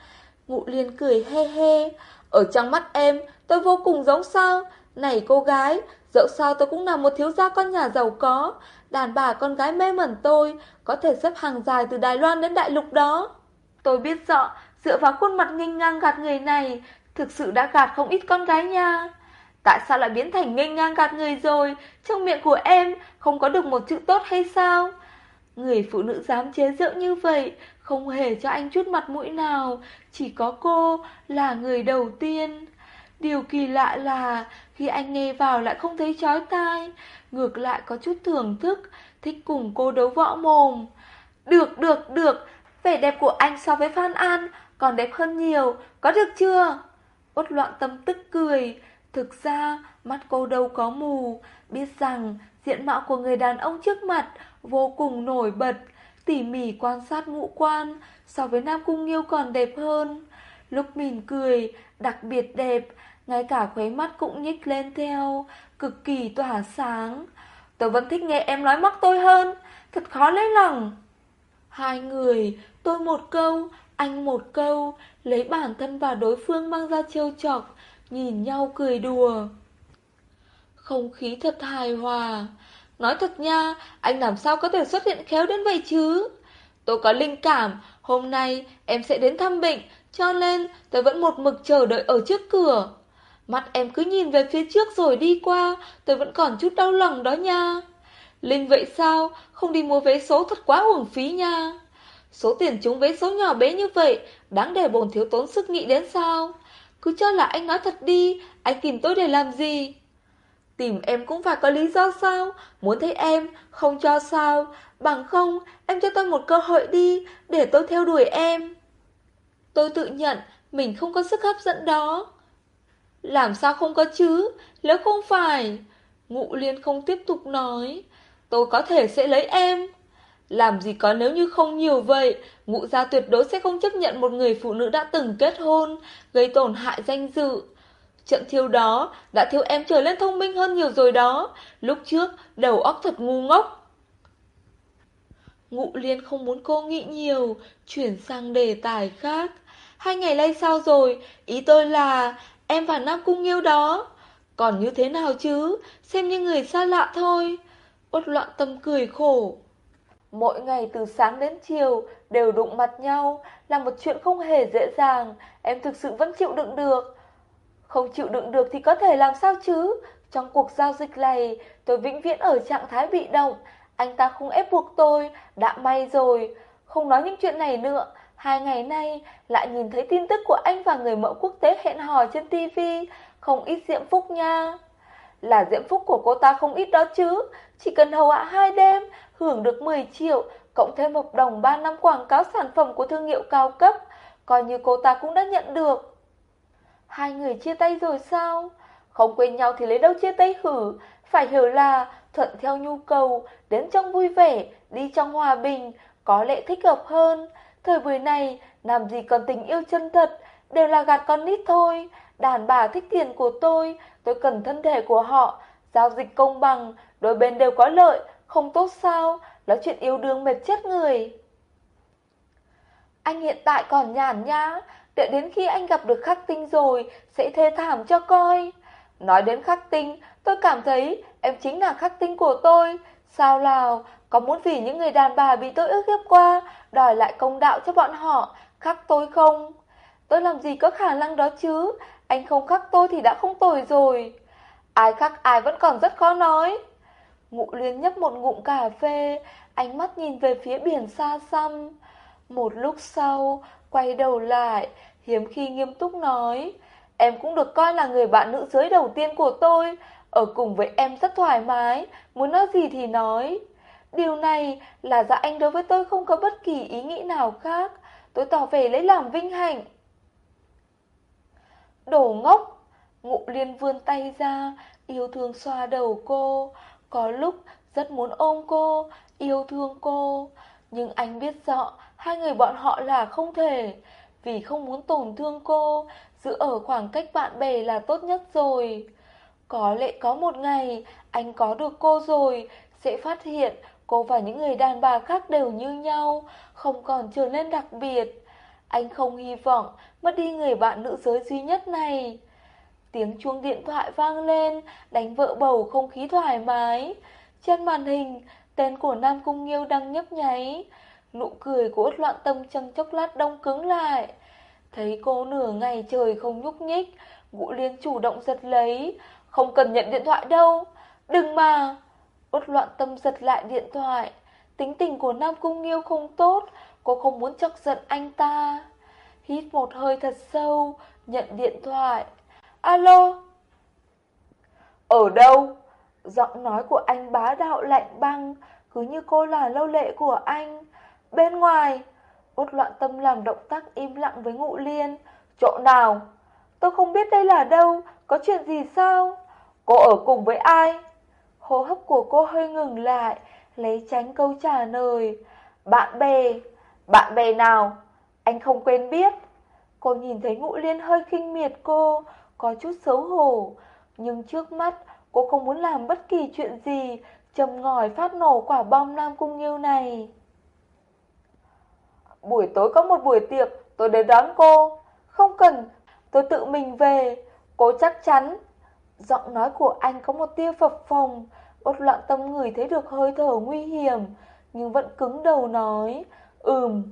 Ngụ liền cười he he. Ở trong mắt em, tôi vô cùng giống sao. Này cô gái, Dẫu sao tôi cũng là một thiếu gia con nhà giàu có. Đàn bà con gái mê mẩn tôi, Có thể xếp hàng dài từ Đài Loan đến Đại Lục đó. Tôi biết rõ, Dựa vào khuôn mặt nghênh ngang gạt người này Thực sự đã gạt không ít con gái nha. Tại sao lại biến thành nghênh ngang gạt người rồi? Trong miệng của em Không có được một chữ tốt hay sao? Người phụ nữ dám chế giễu như vậy Không hề cho anh chút mặt mũi nào. Chỉ có cô là người đầu tiên. Điều kỳ lạ là khi anh nghe vào lại không thấy chói tai, ngược lại có chút thưởng thức, thích cùng cô đấu võ mồm. Được, được, được, vẻ đẹp của anh so với Phan An còn đẹp hơn nhiều, có được chưa? Uất loạn tâm tức cười, thực ra mắt cô đâu có mù, biết rằng diện mạo của người đàn ông trước mặt vô cùng nổi bật, tỉ mỉ quan sát ngũ quan, so với Nam Cung Nghiêu còn đẹp hơn. Lúc mỉm cười, đặc biệt đẹp, ngay cả khuấy mắt cũng nhích lên theo, cực kỳ tỏa sáng. Tôi vẫn thích nghe em nói mắc tôi hơn, thật khó lấy lòng. Hai người, tôi một câu, anh một câu, lấy bản thân và đối phương mang ra trêu chọc, nhìn nhau cười đùa. Không khí thật hài hòa. Nói thật nha, anh làm sao có thể xuất hiện khéo đến vậy chứ? Tôi có linh cảm, hôm nay em sẽ đến thăm bệnh, cho nên tôi vẫn một mực chờ đợi ở trước cửa. Mắt em cứ nhìn về phía trước rồi đi qua, tôi vẫn còn chút đau lòng đó nha. Linh vậy sao, không đi mua vé số thật quá uổng phí nha. Số tiền chúng với số nhỏ bé như vậy, đáng để bồn thiếu tốn sức nghĩ đến sao? Cứ cho là anh nói thật đi, anh tìm tôi để làm gì? Tìm em cũng phải có lý do sao? Muốn thấy em, không cho sao? Bằng không, em cho tôi một cơ hội đi, để tôi theo đuổi em. Tôi tự nhận, mình không có sức hấp dẫn đó. Làm sao không có chứ? Nếu không phải... Ngụ liên không tiếp tục nói. Tôi có thể sẽ lấy em. Làm gì có nếu như không nhiều vậy, ngụ gia tuyệt đối sẽ không chấp nhận một người phụ nữ đã từng kết hôn, gây tổn hại danh dự. Trận thiêu đó đã thiếu em trở lên thông minh hơn nhiều rồi đó, lúc trước đầu óc thật ngu ngốc. Ngụ liên không muốn cô nghĩ nhiều, chuyển sang đề tài khác. Hai ngày nay sao rồi, ý tôi là em và Nam Cung yêu đó. Còn như thế nào chứ, xem như người xa lạ thôi. uất loạn tâm cười khổ. Mỗi ngày từ sáng đến chiều đều đụng mặt nhau là một chuyện không hề dễ dàng, em thực sự vẫn chịu đựng được. Không chịu đựng được thì có thể làm sao chứ? Trong cuộc giao dịch này, tôi vĩnh viễn ở trạng thái bị động, anh ta không ép buộc tôi, đã may rồi. Không nói những chuyện này nữa, hai ngày nay lại nhìn thấy tin tức của anh và người mẫu quốc tế hẹn hò trên TV, không ít diễm phúc nha. Là diễm phúc của cô ta không ít đó chứ, chỉ cần hầu hạ hai đêm, hưởng được 10 triệu, cộng thêm hợp đồng 3 năm quảng cáo sản phẩm của thương hiệu cao cấp, coi như cô ta cũng đã nhận được. Hai người chia tay rồi sao? Không quên nhau thì lấy đâu chia tay hử, phải hiểu là thuận theo nhu cầu, đến trong vui vẻ, đi trong hòa bình, có lẽ thích hợp hơn. Thời buổi này, làm gì còn tình yêu chân thật, đều là gạt con nít thôi. Đàn bà thích tiền của tôi, tôi cần thân thể của họ, giao dịch công bằng, đôi bên đều có lợi, không tốt sao, nói chuyện yêu đương mệt chết người. Anh hiện tại còn nhàn nhã, đợi đến khi anh gặp được khắc tinh rồi, sẽ thê thảm cho coi. Nói đến khắc tinh, tôi cảm thấy em chính là khắc tinh của tôi. Sao nào, có muốn vì những người đàn bà bị tôi ước hiếp qua, đòi lại công đạo cho bọn họ, khắc tôi không? Tôi làm gì có khả năng đó chứ, anh không khắc tôi thì đã không tồi rồi. Ai khắc ai vẫn còn rất khó nói. Ngụ liên nhấp một ngụm cà phê, ánh mắt nhìn về phía biển xa xăm. Một lúc sau, quay đầu lại, hiếm khi nghiêm túc nói. Em cũng được coi là người bạn nữ giới đầu tiên của tôi, ở cùng với em rất thoải mái, muốn nói gì thì nói. Điều này là do anh đối với tôi không có bất kỳ ý nghĩ nào khác, tôi tỏ vẻ lấy làm vinh hạnh. Đồ ngốc! Ngụ liên vươn tay ra, yêu thương xoa đầu cô, có lúc rất muốn ôm cô, yêu thương cô, nhưng anh biết rõ hai người bọn họ là không thể, vì không muốn tổn thương cô, giữ ở khoảng cách bạn bè là tốt nhất rồi. Có lẽ có một ngày anh có được cô rồi, sẽ phát hiện cô và những người đàn bà khác đều như nhau, không còn trở nên đặc biệt. Anh không hy vọng mất đi người bạn nữ giới duy nhất này. Tiếng chuông điện thoại vang lên, đánh vỡ bầu không khí thoải mái. Trên màn hình, tên của Nam Cung Nghiêu đang nhấp nháy. Nụ cười của út loạn tâm trong chốc lát đông cứng lại. Thấy cô nửa ngày trời không nhúc nhích, Vũ Liên chủ động giật lấy. Không cần nhận điện thoại đâu. Đừng mà. Út loạn tâm giật lại điện thoại. Tính tình của Nam Cung Nghiêu không tốt, cô không muốn chọc giận anh ta. Hít một hơi thật sâu, nhận điện thoại. Alo? Ở đâu? Giọng nói của anh bá đạo lạnh băng, cứ như cô là lâu lệ của anh. Bên ngoài, út loạn tâm làm động tác im lặng với ngụ liên. Chỗ nào? Tôi không biết đây là đâu, có chuyện gì sao? Cô ở cùng với ai? Hô hấp của cô hơi ngừng lại, lấy tránh câu trả lời. Bạn bè. Bạn bè nào? Anh không quên biết. Cô nhìn thấy ngụ liên hơi khinh miệt cô, có chút xấu hổ. Nhưng trước mắt, cô không muốn làm bất kỳ chuyện gì, chầm ngòi phát nổ quả bom Nam Cung Nghiêu này. Buổi tối có một buổi tiệc, tôi đến đón cô. Không cần, tôi tự mình về, cô chắc chắn. Giọng nói của anh có một tia phập phồng, bất loạn tâm người thấy được hơi thở nguy hiểm, nhưng vẫn cứng đầu nói, ừm.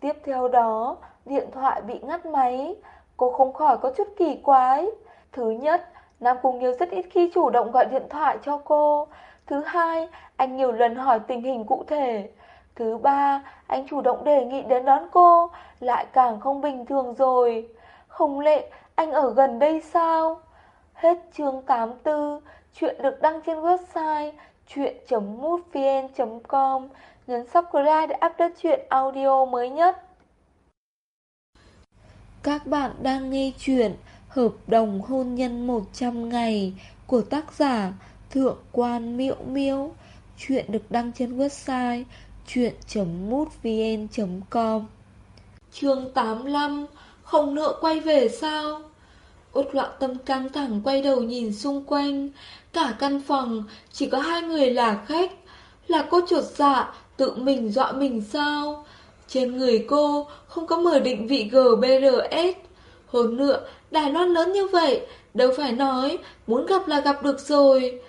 Tiếp theo đó, điện thoại bị ngắt máy, cô không khỏi có chút kỳ quái. Thứ nhất, Nam Cung Nghiêu rất ít khi chủ động gọi điện thoại cho cô. Thứ hai, anh nhiều lần hỏi tình hình cụ thể. Thứ ba, anh chủ động đề nghị đến đón cô, lại càng không bình thường rồi. Không lệ, anh ở gần đây sao? Hết chương 84, chuyện được đăng trên website chuyện.mútvn.com. Nhấn subscribe để update chuyện audio mới nhất. Các bạn đang nghe chuyện Hợp đồng hôn nhân 100 ngày của tác giả Thượng quan Miễu Miễu. Chuyện được đăng trên website Chuyện.mútvn.com Chương 85 Không nợ quay về sao? Út loạn tâm căng thẳng quay đầu nhìn xung quanh Cả căn phòng, chỉ có hai người là khách Là cô chuột dạ Tự mình dọa mình sao trên người cô không có mở định vị GBRS Hơn nữa Đài Loan lớn như vậy, Đâu phải nói Muốn gặp là gặp được rồi.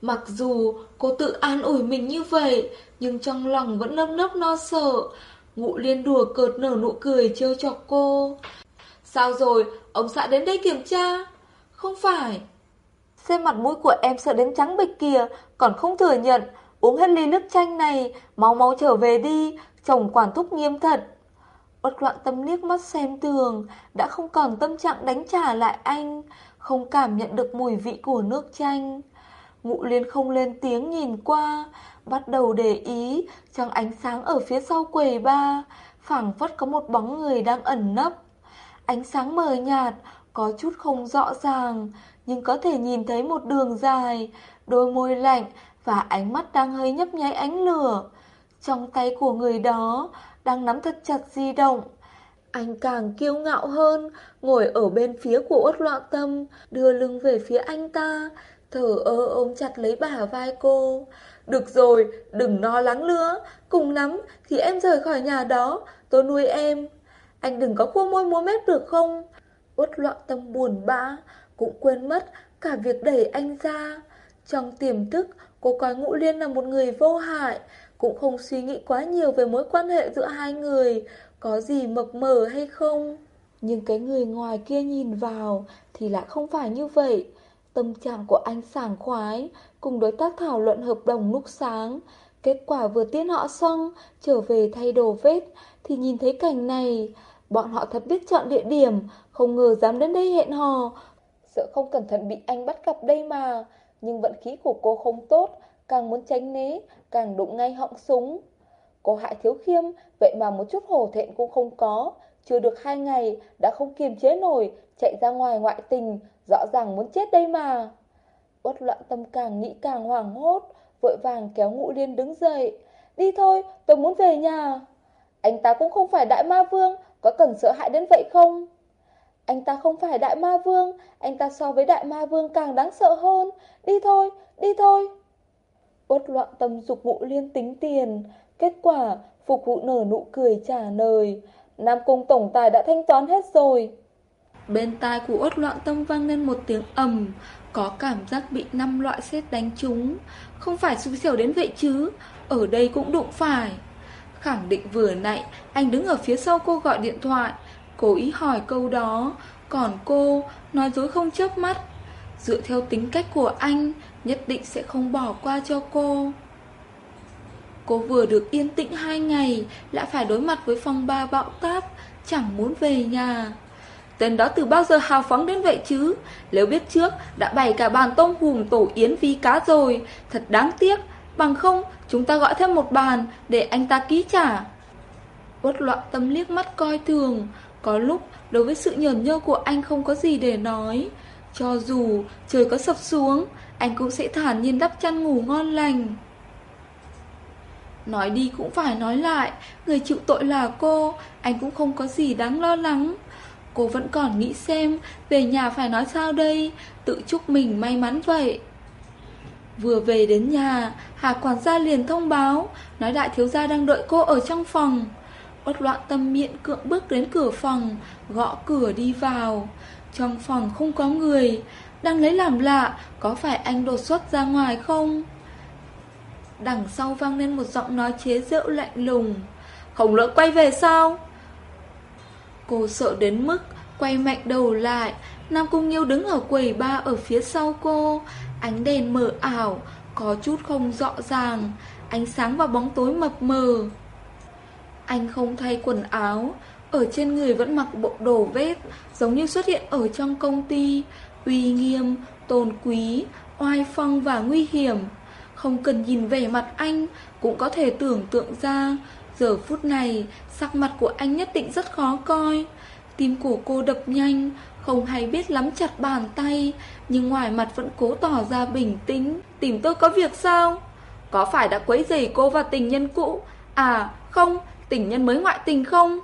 Mặc dù cô tự an ủi mình như vậy, Nhưng trong lòng vẫn nấp nấp no sợ. Ngụ liên đùa cợt nở nụ cười trêu chọc cô. Sao rồi? Ông xã đến đây kiểm tra. Không phải. Xem mặt mũi của em sợ đến trắng bệch kìa Còn không thừa nhận. Uống hết ly nước chanh này, Mau mau trở về đi. Chồng quản thúc nghiêm thật. Bất loạn tâm liếc mắt xem tường, Đã không còn tâm trạng đánh trả lại anh, Không cảm nhận được mùi vị của nước chanh. Ngụ liên không lên tiếng nhìn qua, Bắt đầu để ý Trong ánh sáng ở phía sau quầy ba, phảng phất có một bóng người đang ẩn nấp. Ánh sáng mờ nhạt, Có chút không rõ ràng, Nhưng có thể nhìn thấy một đường dài, Đôi môi lạnh Và ánh mắt đang hơi nhấp nháy ánh lửa. Trong tay của người đó Đang nắm thật chặt di động. Anh càng kiêu ngạo hơn Ngồi ở bên phía của uất loạn tâm Đưa lưng về phía anh ta Thở ơ ôm chặt lấy bả vai cô. Được rồi, đừng lo lắng nữa Cùng lắm thì em rời khỏi nhà đó Tôi nuôi em. Anh đừng có khua môi múa mép được không? Uất loạn tâm buồn bã Cũng quên mất cả việc đẩy anh ra. Trong tiềm thức Cô coi Ngũ Liên là một người vô hại cũng không suy nghĩ quá nhiều về mối quan hệ giữa hai người Có gì mập mờ hay không Nhưng cái người ngoài kia nhìn vào Thì lại không phải như vậy Tâm trạng của anh sảng khoái, cùng đối tác thảo luận hợp đồng lúc sáng. Kết quả vừa tiến họ xong, trở về thay đồ vết, thì nhìn thấy cảnh này. Bọn họ thật biết chọn địa điểm, không ngờ dám đến đây hẹn hò. Sợ không cẩn thận bị anh bắt gặp đây mà. Nhưng vận khí của cô không tốt, càng muốn tránh né, càng đụng ngay họng súng. Cô hại thiếu khiêm, vậy mà một chút hổ thẹn cũng không có. Chưa được hai ngày, đã không kiềm chế nổi, chạy ra ngoài ngoại tình, Rõ ràng muốn chết đây mà. Uất loạn tâm càng nghĩ càng hoảng hốt Vội vàng kéo ngũ liên đứng dậy. Đi thôi tôi muốn về nhà. Anh ta cũng không phải đại ma vương Có cần sợ hãi đến vậy không? Anh ta không phải đại ma vương Anh ta so với đại ma vương càng đáng sợ hơn. Đi thôi đi thôi. Uất loạn tâm dục vụ liên tính tiền. Kết quả, phục vụ nở nụ cười trả lời, Nam Cung Tổng Tài đã thanh toán hết rồi. Bên tai của uất loạn tâm vang lên một tiếng ầm, Có cảm giác bị năm loại xét đánh trúng. Không phải xui xẻo đến vậy chứ, Ở đây cũng đụng phải. Khẳng định vừa nãy, Anh đứng ở phía sau cô gọi điện thoại, Cố ý hỏi câu đó. Còn cô, nói dối không chớp mắt. Dựa theo tính cách của anh Nhất định sẽ không bỏ qua cho cô. Cô vừa được yên tĩnh hai ngày, Lại phải đối mặt với phong ba bạo táp, Chẳng muốn về nhà. Tên đó từ bao giờ hào phóng đến vậy chứ? Nếu biết trước, đã bày cả bàn tôm hùm tổ yến vi cá rồi. Thật đáng tiếc, Bằng không, chúng ta gọi thêm một bàn Để anh ta ký trả. Bất loạn tâm liếc mắt coi thường. Có lúc, đối với sự nhờn nhơ của anh không có gì để nói. Cho dù trời có sập xuống anh cũng sẽ thản nhiên đắp chăn ngủ ngon lành. Nói đi cũng phải nói lại, Người chịu tội là cô, Anh cũng không có gì đáng lo lắng. Cô vẫn còn nghĩ xem, Về nhà phải nói sao đây, Tự chúc mình may mắn vậy. Vừa về đến nhà, Hà quản gia liền thông báo, Nói đại thiếu gia đang đợi cô ở trong phòng. Uất loạn tâm miệng cưỡng bước đến cửa phòng, Gõ cửa đi vào. Trong phòng không có người đang lấy làm lạ, Có phải anh đột xuất ra ngoài không? Đằng sau vang lên một giọng nói chế giễu lạnh lùng. Không lỡ quay về sao? Cô sợ đến mức quay mạnh đầu lại. Nam Cung Nghiêu đứng ở quầy ba ở phía sau cô. Ánh đèn mờ ảo, Có chút không rõ ràng. Ánh sáng và bóng tối mập mờ. Anh không thay quần áo, Ở trên người vẫn mặc bộ đồ vết Giống như xuất hiện ở trong công ty. Uy nghiêm, tôn quý Oai phong và nguy hiểm. Không cần nhìn vẻ mặt anh Cũng có thể tưởng tượng ra Giờ phút này Sắc mặt của anh nhất định rất khó coi. Tim của cô đập nhanh Không hay biết lắm chặt bàn tay Nhưng ngoài mặt vẫn cố tỏ ra bình tĩnh. Tìm tôi có việc sao? Có phải đã quấy rầy cô và tình nhân cũ? À, không, tình nhân mới ngoại tình không?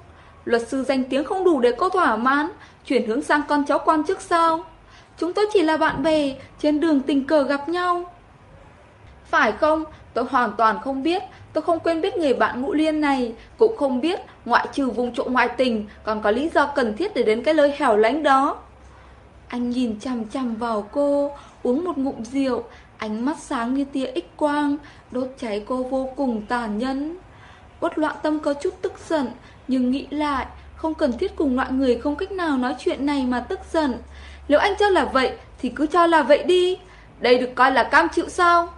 Luật sư danh tiếng không đủ để cô thỏa mãn, chuyển hướng sang con cháu quan chức sao? Chúng tôi chỉ là bạn bè, trên đường tình cờ gặp nhau. Phải không? Tôi hoàn toàn không biết, tôi không quên biết người bạn ngũ liên này, cũng không biết ngoại trừ vùng trộm ngoại tình còn có lý do cần thiết để đến cái nơi hẻo lánh đó. Anh nhìn chằm chằm vào cô, uống một ngụm rượu, ánh mắt sáng như tia ích quang, đốt cháy cô vô cùng tàn nhẫn. Uất loạn tâm có chút tức giận, nhưng nghĩ lại, không cần thiết cùng loại người không cách nào nói chuyện này mà tức giận. Nếu anh cho là vậy, thì cứ cho là vậy đi. Đây được coi là cam chịu sao?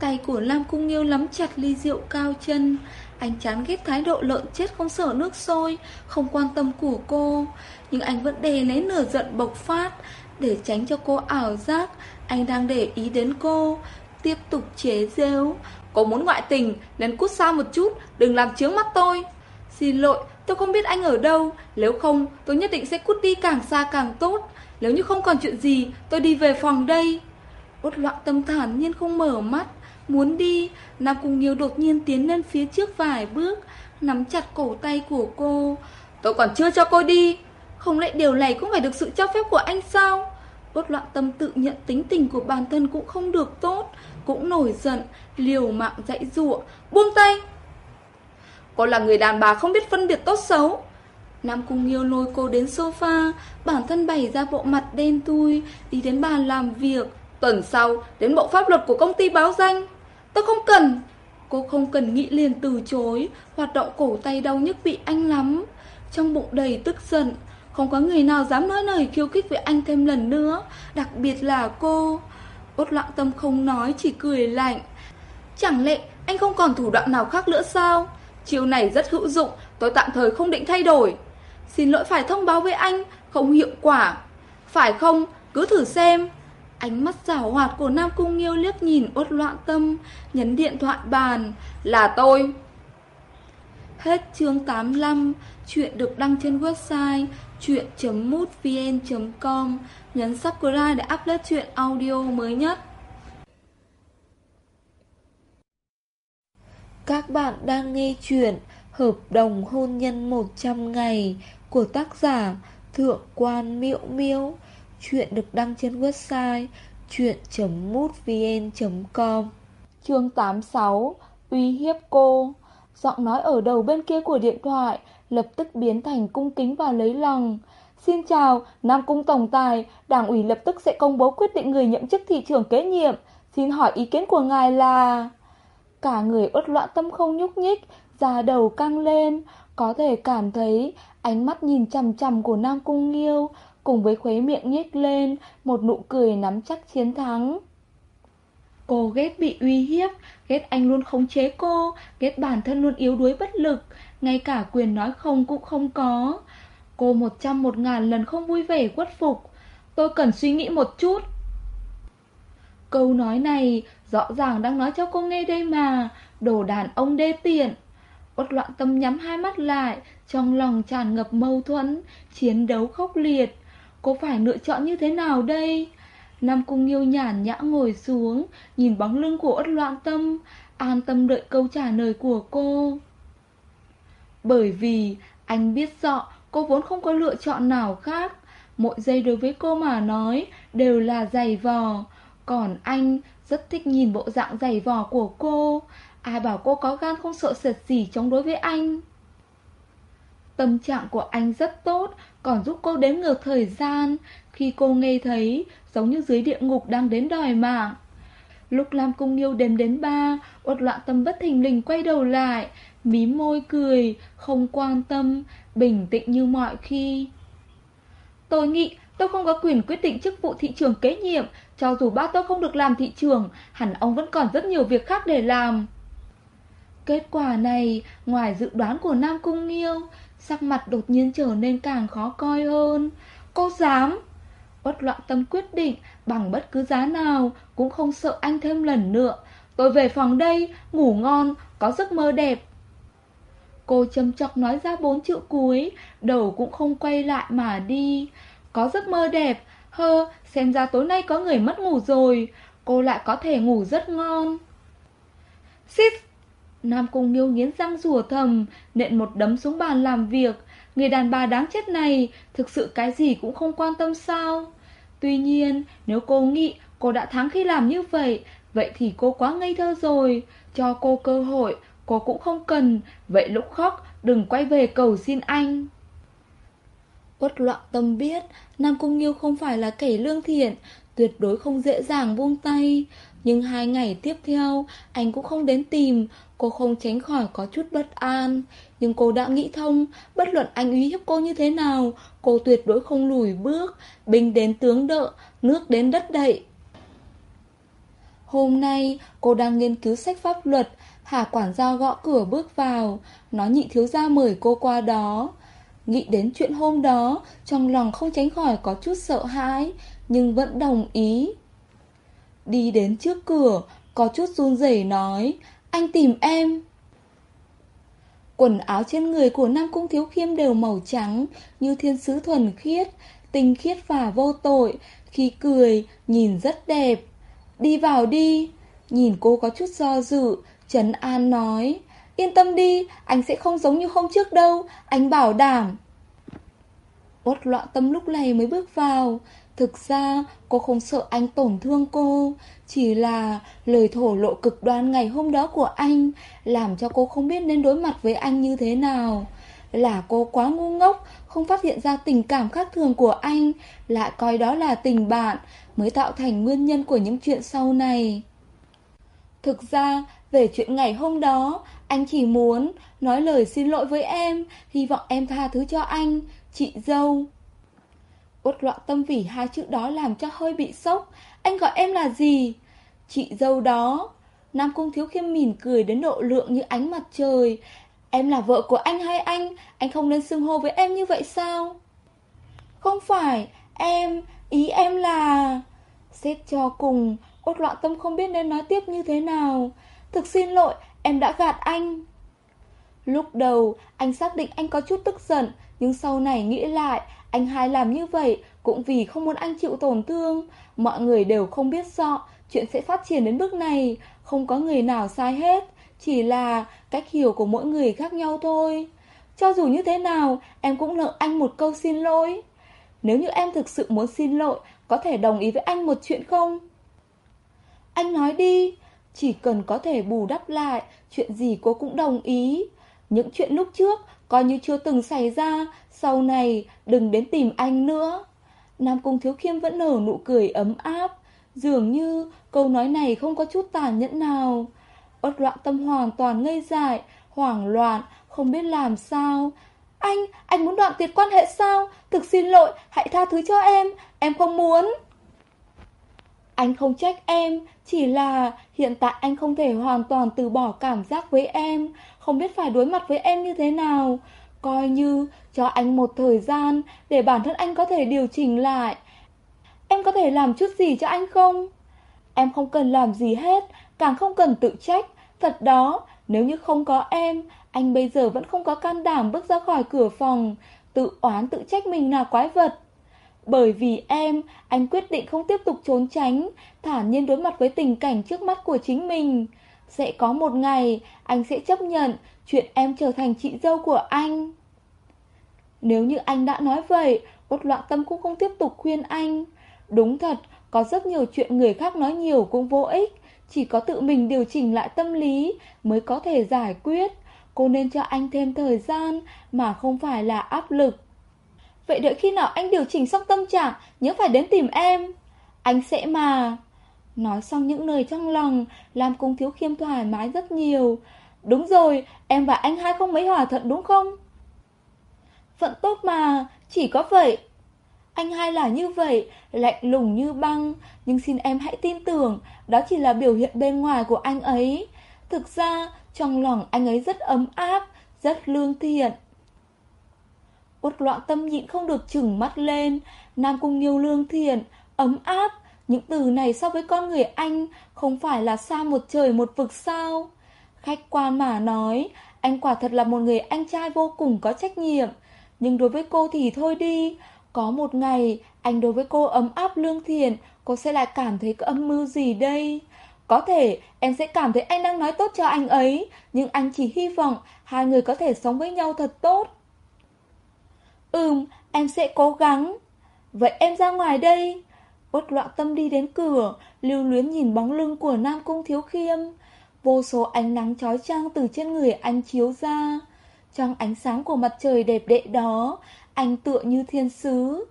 Tay của Lam Cung Nghiêu lắm chặt ly rượu cao chân. Anh chán ghét thái độ lợn chết không sợ nước sôi, không quan tâm của cô. Nhưng anh vẫn đè lấy nửa giận bộc phát, để tránh cho cô ảo giác. Anh đang để ý đến cô, tiếp tục chế rêu Cô muốn ngoại tình, nên cút xa một chút, đừng làm chướng mắt tôi. Xin lỗi, tôi không biết anh ở đâu, nếu không tôi nhất định sẽ cút đi càng xa càng tốt. Nếu như không còn chuyện gì, tôi đi về phòng đây. Út loạn tâm thản nhiên không mở mắt, muốn đi, Nam Cung Nghiêu đột nhiên tiến lên phía trước vài bước, nắm chặt cổ tay của cô. Tôi còn chưa cho cô đi, không lẽ điều này cũng phải được sự cho phép của anh sao? Út loạn tâm tự nhận tính tình của bản thân cũng không được tốt, cũng nổi giận, liều mạng dãy dụa, buông tay. Cô là người đàn bà không biết phân biệt tốt xấu. Nam Cung Nghiêu lôi cô đến sofa, bản thân bày ra bộ mặt đen thui, đi đến bàn làm việc. Tuần sau, đến bộ pháp luật của công ty báo danh. Tôi không cần. Cô không cần nghĩ liền từ chối, hoạt động cổ tay đau nhức bị anh lắm. Trong bụng đầy tức giận, không có người nào dám nói lời khiêu khích với anh thêm lần nữa, đặc biệt là cô. Út lặng tâm không nói, chỉ cười lạnh. Chẳng lẽ anh không còn thủ đoạn nào khác nữa sao? Chiều này rất hữu dụng, tôi tạm thời không định thay đổi. Xin lỗi phải thông báo với anh, không hiệu quả. Phải không? Cứ thử xem. Ánh mắt giảo hoạt của Nam Cung Nghiêu liếc nhìn ốt loạn tâm, nhấn điện thoại bàn. Là tôi. Hết chương 85, chuyện được đăng trên website chuyện.mútvn.com. Nhấn subscribe để upload chuyện audio mới nhất. Các bạn đang nghe chuyện Hợp đồng hôn nhân 100 ngày của tác giả Thượng quan Miễu Miễu. Chuyện được đăng trên website chuyện.mútvn.com Chương 86 Uy hiếp cô Giọng nói ở đầu bên kia của điện thoại lập tức biến thành cung kính và lấy lòng. Xin chào, Nam Cung Tổng Tài, Đảng ủy lập tức sẽ công bố quyết định người nhậm chức thị trưởng kế nhiệm. Xin hỏi ý kiến của ngài là... Cả người uất loạn tâm không nhúc nhích, da đầu căng lên, có thể cảm thấy ánh mắt nhìn chằm chằm của Nam Cung Nghiêu, cùng với khuấy miệng nhếch lên, một nụ cười nắm chắc chiến thắng. Cô ghét bị uy hiếp, ghét anh luôn khống chế cô, ghét bản thân luôn yếu đuối bất lực, ngay cả quyền nói không cũng không có. Cô một trăm một ngàn lần không vui vẻ quất phục, tôi cần suy nghĩ một chút. Câu nói này rõ ràng đang nói cho cô nghe đây mà, đồ đàn ông đê tiện. Uất loạn tâm nhắm hai mắt lại, trong lòng tràn ngập mâu thuẫn, chiến đấu khốc liệt. Cô phải lựa chọn như thế nào đây? Nam Cung Nghiêu nhàn nhã ngồi xuống, nhìn bóng lưng của Uất loạn tâm, an tâm đợi câu trả lời của cô. Bởi vì anh biết rõ cô vốn không có lựa chọn nào khác. Mỗi giây đối với cô mà nói đều là giày vò. Còn anh rất thích nhìn bộ dạng giày vò của cô. Ai bảo cô có gan không sợ sệt gì chống đối với anh. Tâm trạng của anh rất tốt, còn giúp cô đếm ngược thời gian. Khi cô nghe thấy, giống như dưới địa ngục đang đến đòi mạng. Lúc Lam Cung Nghiêu đếm đến ba, uất loạn tâm bất thình lình quay đầu lại, mí môi cười, không quan tâm, bình tĩnh như mọi khi. Tôi nghĩ tôi không có quyền quyết định chức vụ thị trường kế nhiệm, cho dù ba tôi không được làm thị trường, hẳn ông vẫn còn rất nhiều việc khác để làm. Kết quả này, ngoài dự đoán của Nam Cung Nghiêu, sắc mặt đột nhiên trở nên càng khó coi hơn. Cô dám! Bất loạn tâm quyết định, bằng bất cứ giá nào, cũng không sợ anh thêm lần nữa. Tôi về phòng đây, ngủ ngon, có giấc mơ đẹp. Cô châm chọc nói ra bốn chữ cuối, đầu cũng không quay lại mà đi. Có giấc mơ đẹp, hơ, xem ra tối nay có người mất ngủ rồi, cô lại có thể ngủ rất ngon. Xít! Nam Cung Nghiêu nghiến răng rủa thầm, nện một đấm xuống bàn làm việc. Người đàn bà đáng chết này, thực sự cái gì cũng không quan tâm sao? Tuy nhiên, nếu cô nghĩ cô đã thắng khi làm như vậy, vậy thì cô quá ngây thơ rồi. Cho cô cơ hội, cô cũng không cần, vậy lúc khóc, đừng quay về cầu xin anh quất loạn tâm biết, Nam Cung Nghiêu không phải là kẻ lương thiện, tuyệt đối không dễ dàng buông tay. Nhưng hai ngày tiếp theo, anh cũng không đến tìm, cô không tránh khỏi có chút bất an. Nhưng cô đã nghĩ thông, bất luận anh uy hiếp cô như thế nào, cô tuyệt đối không lùi bước, binh đến tướng đỡ, nước đến đất đậy. Hôm nay, cô đang nghiên cứu sách pháp luật, Hà quản gia gõ cửa bước vào, nói nhị thiếu gia mời cô qua đó. Nghĩ đến chuyện hôm đó, trong lòng không tránh khỏi có chút sợ hãi, nhưng vẫn đồng ý. Đi đến trước cửa, có chút run rẩy nói, anh tìm em. Quần áo trên người của Nam Cung Thiếu Khiêm đều màu trắng, như thiên sứ thuần khiết, tinh khiết và vô tội, khi cười, nhìn rất đẹp. Đi vào đi, nhìn cô có chút do dự, Trấn An nói, yên tâm đi, anh sẽ không giống như hôm trước đâu, anh bảo đảm. Uất loạn tâm lúc này mới bước vào, Thực ra cô không sợ anh tổn thương cô. Chỉ là lời thổ lộ cực đoan ngày hôm đó của anh Làm cho cô không biết nên đối mặt với anh như thế nào. Là cô quá ngu ngốc Không phát hiện ra tình cảm khác thường của anh Lại coi đó là tình bạn Mới tạo thành nguyên nhân của những chuyện sau này. Thực ra về chuyện ngày hôm đó anh chỉ muốn nói lời xin lỗi với em Hy vọng em tha thứ cho anh Chị dâu Uất loạn tâm vỉ hai chữ đó làm cho hơi bị sốc Anh gọi em là gì? Chị dâu đó Nam Cung Thiếu Khiêm mỉm cười đến độ lượng như ánh mặt trời Em là vợ của anh hay anh? Anh không nên xưng hô với em như vậy sao? Không phải, em, ý em là... Xét cho cùng, Uất loạn tâm không biết nên nói tiếp như thế nào Thực xin lỗi, em đã gạt anh Lúc đầu, anh xác định anh có chút tức giận Nhưng sau này nghĩ lại anh hai làm như vậy cũng vì không muốn anh chịu tổn thương. Mọi người đều không biết rõ chuyện sẽ phát triển đến bước này. Không có người nào sai hết. Chỉ là cách hiểu của mỗi người khác nhau thôi. Cho dù như thế nào, em cũng nợ anh một câu xin lỗi. Nếu như em thực sự muốn xin lỗi, có thể đồng ý với anh một chuyện không? Anh nói đi, chỉ cần có thể bù đắp lại, chuyện gì cô cũng đồng ý. Những chuyện lúc trước, coi như chưa từng xảy ra, sau này đừng đến tìm anh nữa. Nam Cung Thiếu Khiêm vẫn nở nụ cười ấm áp Dường như câu nói này không có chút tàn nhẫn nào. Ất loạn tâm hoàn toàn ngây dại Hoảng loạn Không biết làm sao. Anh, anh muốn đoạn tuyệt quan hệ sao? Thực xin lỗi, hãy tha thứ cho em Em không muốn. Anh không trách em Chỉ là hiện tại anh không thể hoàn toàn từ bỏ cảm giác với em Không biết phải đối mặt với em như thế nào Coi như cho anh một thời gian để bản thân anh có thể điều chỉnh lại. Em có thể làm chút gì cho anh không? Em không cần làm gì hết, càng không cần tự trách. Thật đó, nếu như không có em, anh bây giờ vẫn không có can đảm bước ra khỏi cửa phòng, tự oán tự trách mình là quái vật. Bởi vì em, anh quyết định không tiếp tục trốn tránh, thản nhiên đối mặt với tình cảnh trước mắt của chính mình. Sẽ có một ngày, anh sẽ chấp nhận chuyện em trở thành chị dâu của anh. Nếu như anh đã nói vậy, Út loạn tâm cũng không tiếp tục khuyên anh. Đúng thật, có rất nhiều chuyện người khác nói nhiều cũng vô ích. Chỉ có tự mình điều chỉnh lại tâm lý mới có thể giải quyết. Cô nên cho anh thêm thời gian mà không phải là áp lực. Vậy đợi khi nào anh điều chỉnh xong tâm trạng, nhớ phải đến tìm em. Anh sẽ mà... Nói xong những lời trong lòng, làm cung thiếu khiêm thoải mái rất nhiều. Đúng rồi, em và anh hai không mấy hòa thuận đúng không? Vẫn tốt mà, chỉ có vậy. Anh hai là như vậy, lạnh lùng như băng, nhưng xin em hãy tin tưởng, đó chỉ là biểu hiện bên ngoài của anh ấy. Thực ra, trong lòng anh ấy rất ấm áp, rất lương thiện. Uất loạn tâm nhịn không được chừng mắt lên, Nam Cung nhiều lương thiện, ấm áp, những từ này so với con người anh không phải là xa một trời một vực sao. Khách quan mà nói, anh quả thật là một người anh trai vô cùng có trách nhiệm. Nhưng đối với cô thì thôi đi. Có một ngày, anh đối với cô ấm áp lương thiện, cô sẽ lại cảm thấy có âm mưu gì đây? Có thể em sẽ cảm thấy anh đang nói tốt cho anh ấy, nhưng anh chỉ hy vọng hai người có thể sống với nhau thật tốt. Ừm, em sẽ cố gắng. Vậy em ra ngoài đây. Bất loạn tâm đi đến cửa, lưu luyến nhìn bóng lưng của Nam Cung Thiếu Khiêm. Vô số ánh nắng chói chang từ trên người anh chiếu ra. Trong ánh sáng của mặt trời đẹp đẽ đó, anh tựa như thiên sứ.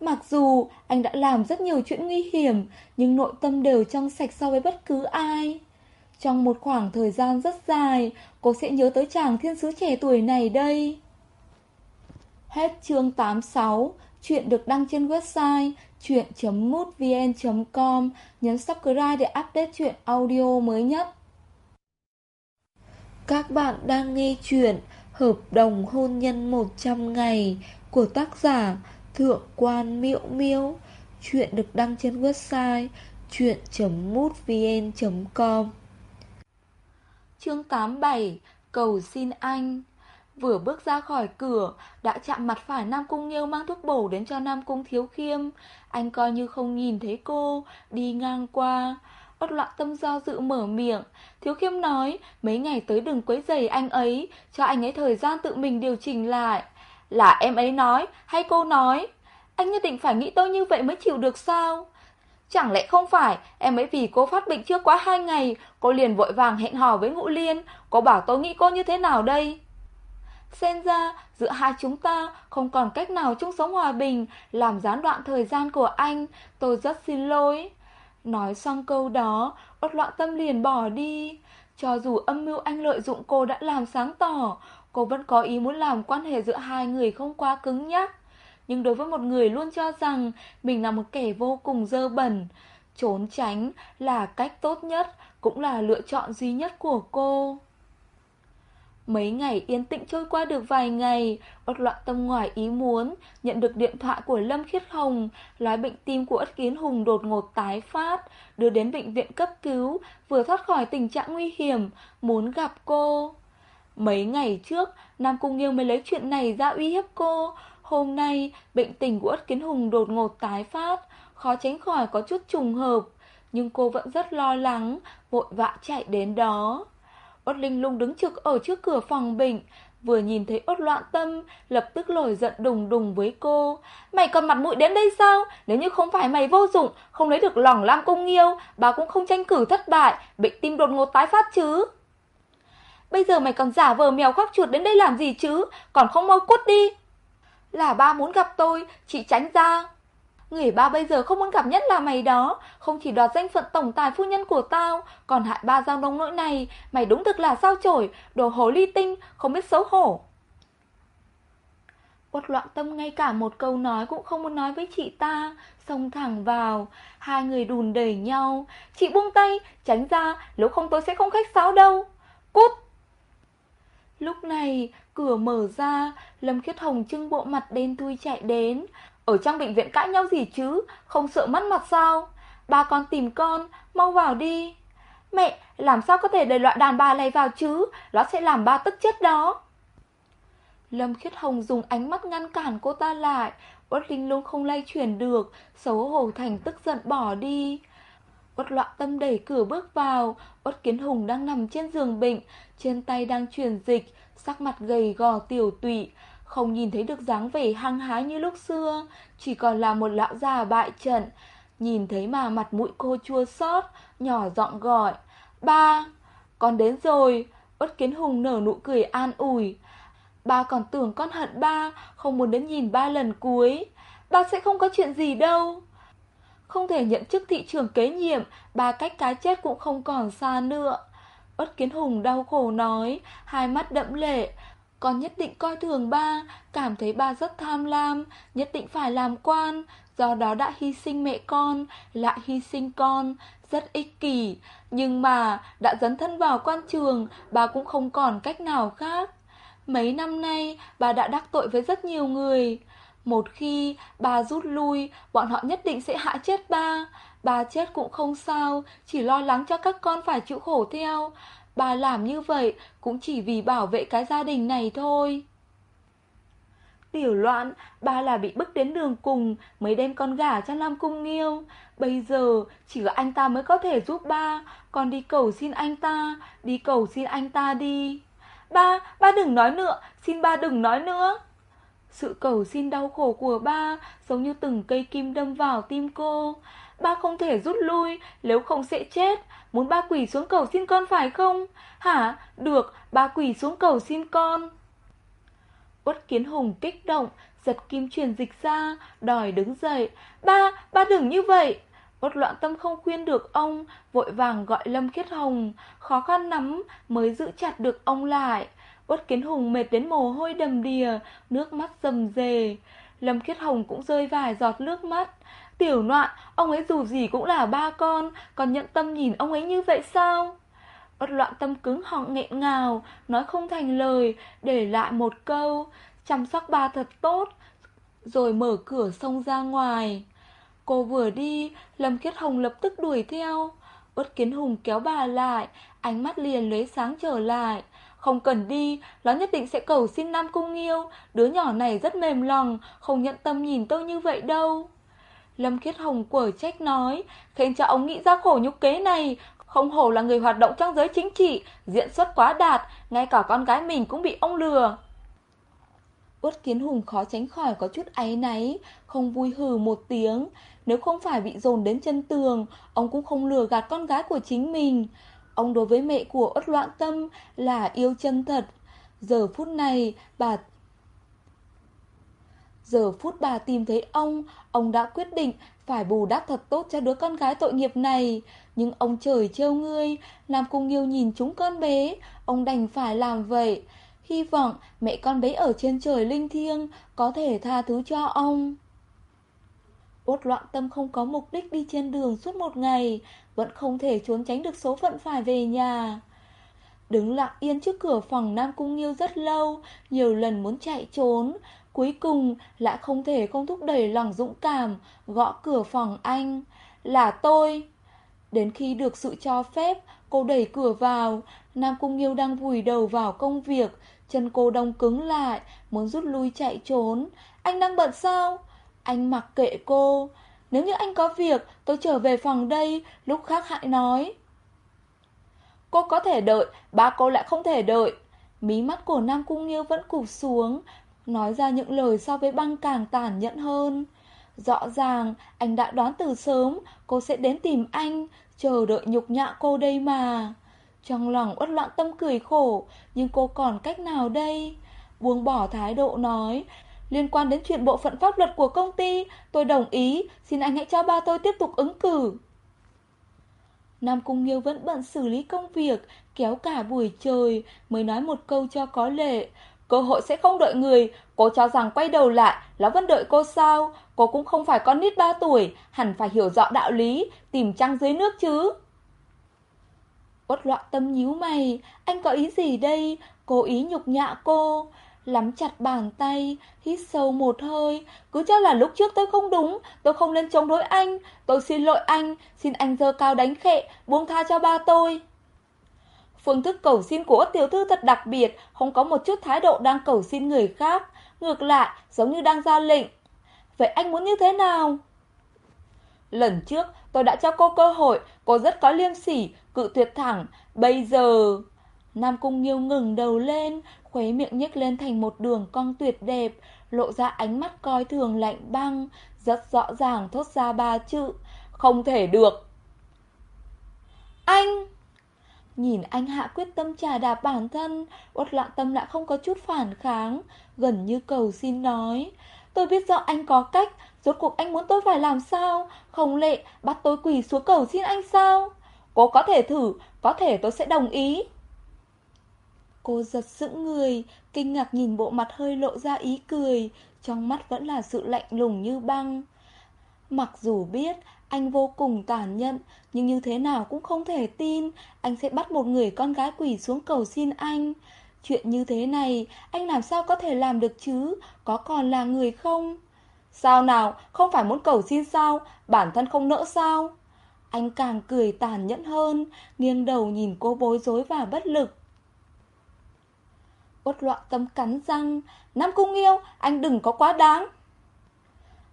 Mặc dù anh đã làm rất nhiều chuyện nguy hiểm, nhưng nội tâm đều trong sạch so với bất cứ ai. Trong một khoảng thời gian rất dài, cô sẽ nhớ tới chàng thiên sứ trẻ tuổi này đây. Hết chương 86, chuyện được đăng trên website chuyện.mútvn.com, nhấn subscribe để update chuyện audio mới nhất. Các bạn đang nghe chuyện Hợp đồng hôn nhân 100 ngày của tác giả Thượng quan Miễu Miễu. Chuyện được đăng trên website chuyện.mútvn.com Chương 87 Cầu xin anh Vừa bước ra khỏi cửa, Đã chạm mặt phải Nam Cung Nghiêu mang thuốc bổ đến cho Nam Cung Thiếu Khiêm. Anh coi như không nhìn thấy cô, Đi ngang qua Bất loạn tâm do dự mở miệng. Thiếu Khiêm nói, Mấy ngày tới đừng quấy rầy anh ấy, Cho anh ấy thời gian tự mình điều chỉnh lại. Là em ấy nói, hay cô nói? Anh nhất định phải nghĩ tôi như vậy mới chịu được sao? Chẳng lẽ không phải, em ấy vì cô phát bệnh chưa quá hai ngày, Cô liền vội vàng hẹn hò với Ngũ Liên, Cô bảo tôi nghĩ cô như thế nào đây? Xem ra, giữa hai chúng ta không còn cách nào chung sống hòa bình, Làm gián đoạn thời gian của anh. Tôi rất xin lỗi. Nói xong câu đó Bất loạn tâm liền bỏ đi. Cho dù âm mưu anh lợi dụng cô đã làm sáng tỏ, Cô vẫn có ý muốn làm quan hệ giữa hai người không quá cứng nhắc. Nhưng đối với một người luôn cho rằng Mình là một kẻ vô cùng dơ bẩn, Trốn tránh là cách tốt nhất, Cũng là lựa chọn duy nhất của cô. Mấy ngày yên tĩnh trôi qua được vài ngày, Ất loạn tâm ngoài ý muốn, nhận được điện thoại của Lâm Khiết Hồng, nói bệnh tim của Ất Kiến Hùng đột ngột tái phát, đưa đến bệnh viện cấp cứu, vừa thoát khỏi tình trạng nguy hiểm, muốn gặp cô. Mấy ngày trước, Nam Cung Nghiêu mới lấy chuyện này ra uy hiếp cô, hôm nay bệnh tình của Ất Kiến Hùng đột ngột tái phát, khó tránh khỏi có chút trùng hợp, nhưng cô vẫn rất lo lắng, vội vã chạy đến đó. Ốt Linh lung đứng trực ở trước cửa phòng bệnh Vừa nhìn thấy ốt loạn tâm, Lập tức nổi giận đùng đùng với cô. Mày còn mặt mũi đến đây sao? Nếu như không phải mày vô dụng, Không lấy được lòng lam công nghiêu, Bà cũng không tranh cử thất bại, Bệnh tim đột ngột tái phát chứ? Bây giờ mày còn giả vờ mèo khoác chuột đến đây làm gì chứ? Còn không mau cút đi. Là ba muốn gặp tôi, Chị tránh ra. Người ba bây giờ không muốn gặp nhất là mày đó. Không chỉ đoạt danh phận tổng tài phu nhân của tao, Còn hại ba giao nông nỗi này. Mày đúng thực là sao chổi, Đồ hồ ly tinh, Không biết xấu hổ. Quất loạn tâm ngay cả một câu nói Cũng không muốn nói với chị ta. Xông thẳng vào, Hai người đùn đẩy nhau. Chị buông tay, Tránh ra, Nếu không tôi sẽ không khách sáo đâu. Cút! Lúc này, cửa mở ra, Lâm Khiết Hồng trưng bộ mặt đen thui chạy đến ở trong bệnh viện cãi nhau gì chứ? Không sợ mất mặt sao? Ba con tìm con, Mau vào đi. Mẹ, làm sao có thể để loại đàn bà này vào chứ? Nó sẽ làm ba tức chết đó. Lâm Khiết Hồng dùng ánh mắt ngăn cản cô ta lại. Uất Linh Lung không lay chuyển được, Xấu hổ thành tức giận bỏ đi. Uất loạn tâm đẩy cửa bước vào. Uất Kiến Hùng đang nằm trên giường bệnh, Trên tay đang truyền dịch, Sắc mặt gầy gò tiểu tụy không nhìn thấy được dáng vẻ hăng hái như lúc xưa, chỉ còn là một lão già bại trận. Nhìn thấy mà mặt mũi cô chua xót, nhỏ giọng gọi, ba, con đến rồi, Út Kiến Hùng nở nụ cười an ủi. Ba còn tưởng con hận ba, không muốn đến nhìn ba lần cuối. Ba sẽ không có chuyện gì đâu. Không thể nhận chức thị trưởng kế nhiệm, ba cách cái chết cũng không còn xa nữa. Út Kiến Hùng đau khổ nói, hai mắt đẫm lệ, con nhất định coi thường ba, cảm thấy ba rất tham lam, nhất định phải làm quan, do đó đã hy sinh mẹ con, lại hy sinh con, rất ích kỷ. Nhưng mà đã dấn thân vào quan trường, bà cũng không còn cách nào khác. Mấy năm nay, bà đã đắc tội với rất nhiều người. Một khi bà rút lui, bọn họ nhất định sẽ hại chết ba. Bà chết cũng không sao, chỉ lo lắng cho các con phải chịu khổ theo. Bà làm như vậy cũng chỉ vì bảo vệ cái gia đình này thôi. Tiểu loạn, bà là bị bức đến đường cùng mới đem con gà cho Nam Cung Nghiêu. Bây giờ chỉ có anh ta mới có thể giúp ba, còn đi cầu xin anh ta, đi cầu xin anh ta đi. Ba, ba đừng nói nữa, xin ba đừng nói nữa. Sự cầu xin đau khổ của ba giống như từng cây kim đâm vào tim cô. Ba không thể rút lui, nếu không sẽ chết. Muốn ba quỷ xuống cầu xin con phải không? Hả? Được, ba quỷ xuống cầu xin con. Uất Kiến Hùng kích động, giật kim truyền dịch ra, đòi đứng dậy. Ba, ba đừng như vậy. Uất loạn tâm không khuyên được ông, vội vàng gọi Lâm Khiết Hồng, khó khăn lắm mới giữ chặt được ông lại. Uất Kiến Hùng mệt đến mồ hôi đầm đìa, nước mắt rầm rề. Lâm Khiết Hồng cũng rơi vài giọt nước mắt. Tiểu loạn ông ấy dù gì cũng là ba con, còn nhận tâm nhìn ông ấy như vậy sao? Bất loạn tâm cứng họng nghẹn ngào, nói không thành lời, để lại một câu, chăm sóc ba thật tốt, rồi mở cửa xông ra ngoài. Cô vừa đi, Lâm Khiết Hồng lập tức đuổi theo. Uất Kiến Hùng kéo bà lại, ánh mắt liền lấy sáng trở lại. Không cần đi, nó nhất định sẽ cầu xin Nam Cung Nghiêu, đứa nhỏ này rất mềm lòng, không nhận tâm nhìn tôi như vậy đâu. Lâm Khiết Hồng quở trách nói, khiến cho ông nghĩ ra khổ nhục kế này, không hổ là người hoạt động trong giới chính trị, diện xuất quá đạt, ngay cả con gái mình cũng bị ông lừa. Uất Kiến Hùng khó tránh khỏi có chút áy náy, không vui hừ một tiếng. Nếu không phải bị dồn đến chân tường, ông cũng không lừa gạt con gái của chính mình. Ông đối với mẹ của Uất Loạn Tâm là yêu chân thật. Giờ phút này, bà Giờ phút bà tìm thấy ông, ông đã quyết định phải bù đắp thật tốt cho đứa con gái tội nghiệp này. Nhưng ông trời trêu ngươi, làm cùng yêu nhìn chúng con bé, ông đành phải làm vậy. Hy vọng mẹ con bé ở trên trời linh thiêng có thể tha thứ cho ông. Út loạn tâm không có mục đích đi trên đường suốt một ngày, vẫn không thể trốn tránh được số phận phải về nhà. Đứng lặng yên trước cửa phòng Nam Cung Nghiêu rất lâu, nhiều lần muốn chạy trốn, cuối cùng lại không thể không thúc đẩy lòng dũng cảm, gõ cửa phòng anh. Là tôi. Đến khi được sự cho phép, cô đẩy cửa vào, Nam Cung Nghiêu đang vùi đầu vào công việc, chân cô đông cứng lại, muốn rút lui chạy trốn. Anh đang bận sao? Anh mặc kệ cô. Nếu như anh có việc, tôi trở về phòng đây, lúc khác hãy nói. Cô có thể đợi, ba cô lại không thể đợi. Mí mắt của Nam Cung Nghiêu vẫn cụp xuống, nói ra những lời so với băng càng tàn nhẫn hơn. Rõ ràng, anh đã đoán từ sớm, cô sẽ đến tìm anh, chờ đợi nhục nhã cô đây mà. Trong lòng uất loạn tâm cười khổ, nhưng cô còn cách nào đây? Buông bỏ thái độ nói, liên quan đến chuyện bộ phận pháp luật của công ty, tôi đồng ý, xin anh hãy cho ba tôi tiếp tục ứng cử. Nam Cung Nghiêu vẫn bận xử lý công việc, kéo cả buổi trời, mới nói một câu cho có lệ. Cơ hội sẽ không đợi người, cô cho rằng quay đầu lại là vẫn đợi cô sao? Cô cũng không phải con nít 3 tuổi, hẳn phải hiểu rõ đạo lý, tìm trăng dưới nước chứ. Uất loạn tâm nhíu mày, anh có ý gì đây? Cố ý nhục nhã cô. Lắm chặt bàn tay, hít sâu một hơi. Cứ cho là lúc trước tôi không đúng, tôi không nên chống đối anh. Tôi xin lỗi anh, xin anh dơ cao đánh khệ, buông tha cho ba tôi. Phương thức cầu xin của tiểu thư thật đặc biệt, không có một chút thái độ đang cầu xin người khác. Ngược lại, giống như đang ra lệnh. Vậy anh muốn như thế nào? Lần trước, tôi đã cho cô cơ hội, cô rất có liêm sỉ, cự tuyệt thẳng. Bây giờ... Nam Cung Nghiêu ngừng đầu lên, khuấy miệng nhếch lên thành một đường cong tuyệt đẹp, lộ ra ánh mắt coi thường lạnh băng, rất rõ ràng thốt ra ba chữ. Không thể được. Anh! Nhìn anh hạ quyết tâm trả đạp bản thân, uất loạn tâm đã không có chút phản kháng, gần như cầu xin nói. Tôi biết rõ anh có cách, rốt cuộc anh muốn tôi phải làm sao? Không lệ, bắt tôi quỳ xuống cầu xin anh sao? Cô có thể thử, có thể tôi sẽ đồng ý. Cô giật sững người, kinh ngạc nhìn bộ mặt hơi lộ ra ý cười, trong mắt vẫn là sự lạnh lùng như băng. Mặc dù biết anh vô cùng tàn nhẫn, nhưng như thế nào cũng không thể tin anh sẽ bắt một người con gái quỷ xuống cầu xin anh. Chuyện như thế này, anh làm sao có thể làm được chứ, có còn là người không? Sao nào, không phải muốn cầu xin sao, bản thân không nỡ sao? Anh càng cười tàn nhẫn hơn, nghiêng đầu nhìn cô bối rối và bất lực. Uất loạn tâm cắn răng, Nam Cung yêu anh đừng có quá đáng.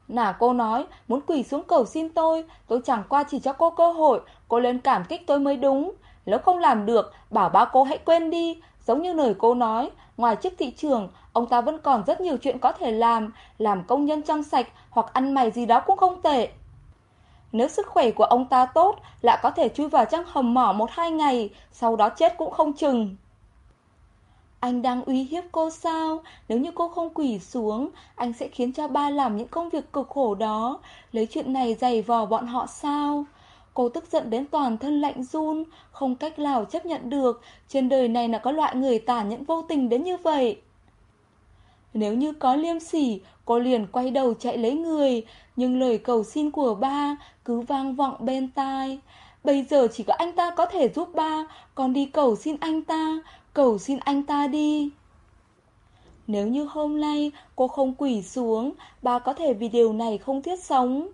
Nà cô nói, muốn quỳ xuống cầu xin tôi, tôi chẳng qua chỉ cho cô cơ hội, cô lên cảm kích tôi mới đúng. Nếu không làm được, bảo ba cô hãy quên đi, giống như lời cô nói, ngoài chức thị trường, ông ta vẫn còn rất nhiều chuyện có thể làm, làm công nhân trong sạch hoặc ăn mày gì đó cũng không tệ. Nếu sức khỏe của ông ta tốt, lại có thể chui vào trong hầm mỏ một hai ngày, sau đó chết cũng không chừng. Anh đang uy hiếp cô sao? Nếu như cô không quỳ xuống, anh sẽ khiến cho ba làm những công việc cực khổ đó. Lấy chuyện này giày vò bọn họ sao? Cô tức giận đến toàn thân lạnh run, không cách nào chấp nhận được. Trên đời này là có loại người tàn nhẫn vô tình đến như vậy. Nếu như có liêm sỉ, cô liền quay đầu chạy lấy người, nhưng lời cầu xin của ba cứ vang vọng bên tai. Bây giờ chỉ có anh ta có thể giúp ba, còn đi cầu xin anh ta, cầu xin anh ta đi. Nếu như hôm nay cô không quỷ xuống, bà có thể vì điều này không thiết sống.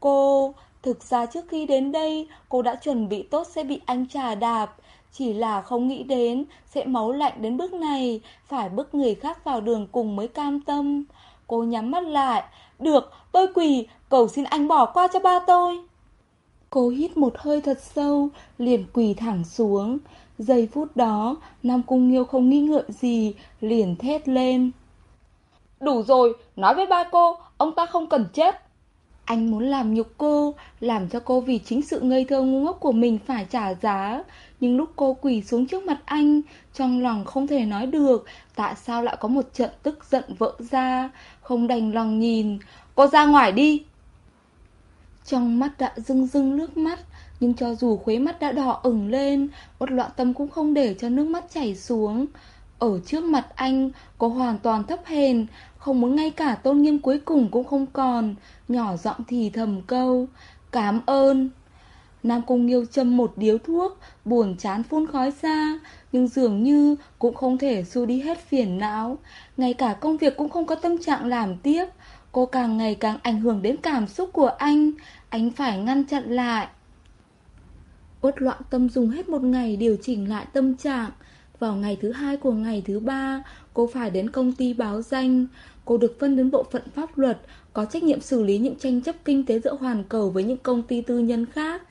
Cô, thực ra trước khi đến đây, cô đã chuẩn bị tốt sẽ bị anh trà đạp. Chỉ là không nghĩ đến sẽ máu lạnh đến bước này, phải bước người khác vào đường cùng mới cam tâm. Cô nhắm mắt lại, được, tôi quỳ, cầu xin anh bỏ qua cho ba tôi. Cô hít một hơi thật sâu, liền quỳ thẳng xuống. Giây phút đó, Nam Cung Nghiêu không nghi ngợi gì, liền thét lên. Đủ rồi, nói với ba cô, ông ta không cần chết. Anh muốn làm nhục cô, làm cho cô vì chính sự ngây thơ ngu ngốc của mình phải trả giá. Nhưng lúc cô quỳ xuống trước mặt anh, trong lòng không thể nói được tại sao lại có một trận tức giận vỡ ra, không đành lòng nhìn. Cô ra ngoài đi! Trong mắt đã rưng rưng nước mắt, nhưng cho dù khuế mắt đã đỏ ửng lên, một loạn tâm cũng không để cho nước mắt chảy xuống. Ở trước mặt anh, cô hoàn toàn thấp hèn, không muốn ngay cả tôn nghiêm cuối cùng cũng không còn, nhỏ giọng thì thầm câu, cảm ơn. Nam Cung Nghiêu châm một điếu thuốc, buồn chán phun khói ra, nhưng dường như cũng không thể xua đi hết phiền não. Ngay cả công việc cũng không có tâm trạng làm tiếp. Cô càng ngày càng ảnh hưởng đến cảm xúc của anh, anh phải ngăn chặn lại. Uất loạn tâm dùng hết một ngày điều chỉnh lại tâm trạng. Vào ngày thứ hai của ngày thứ ba, cô phải đến công ty báo danh. Cô được phân đến bộ phận pháp luật, có trách nhiệm xử lý những tranh chấp kinh tế giữa hoàn cầu với những công ty tư nhân khác.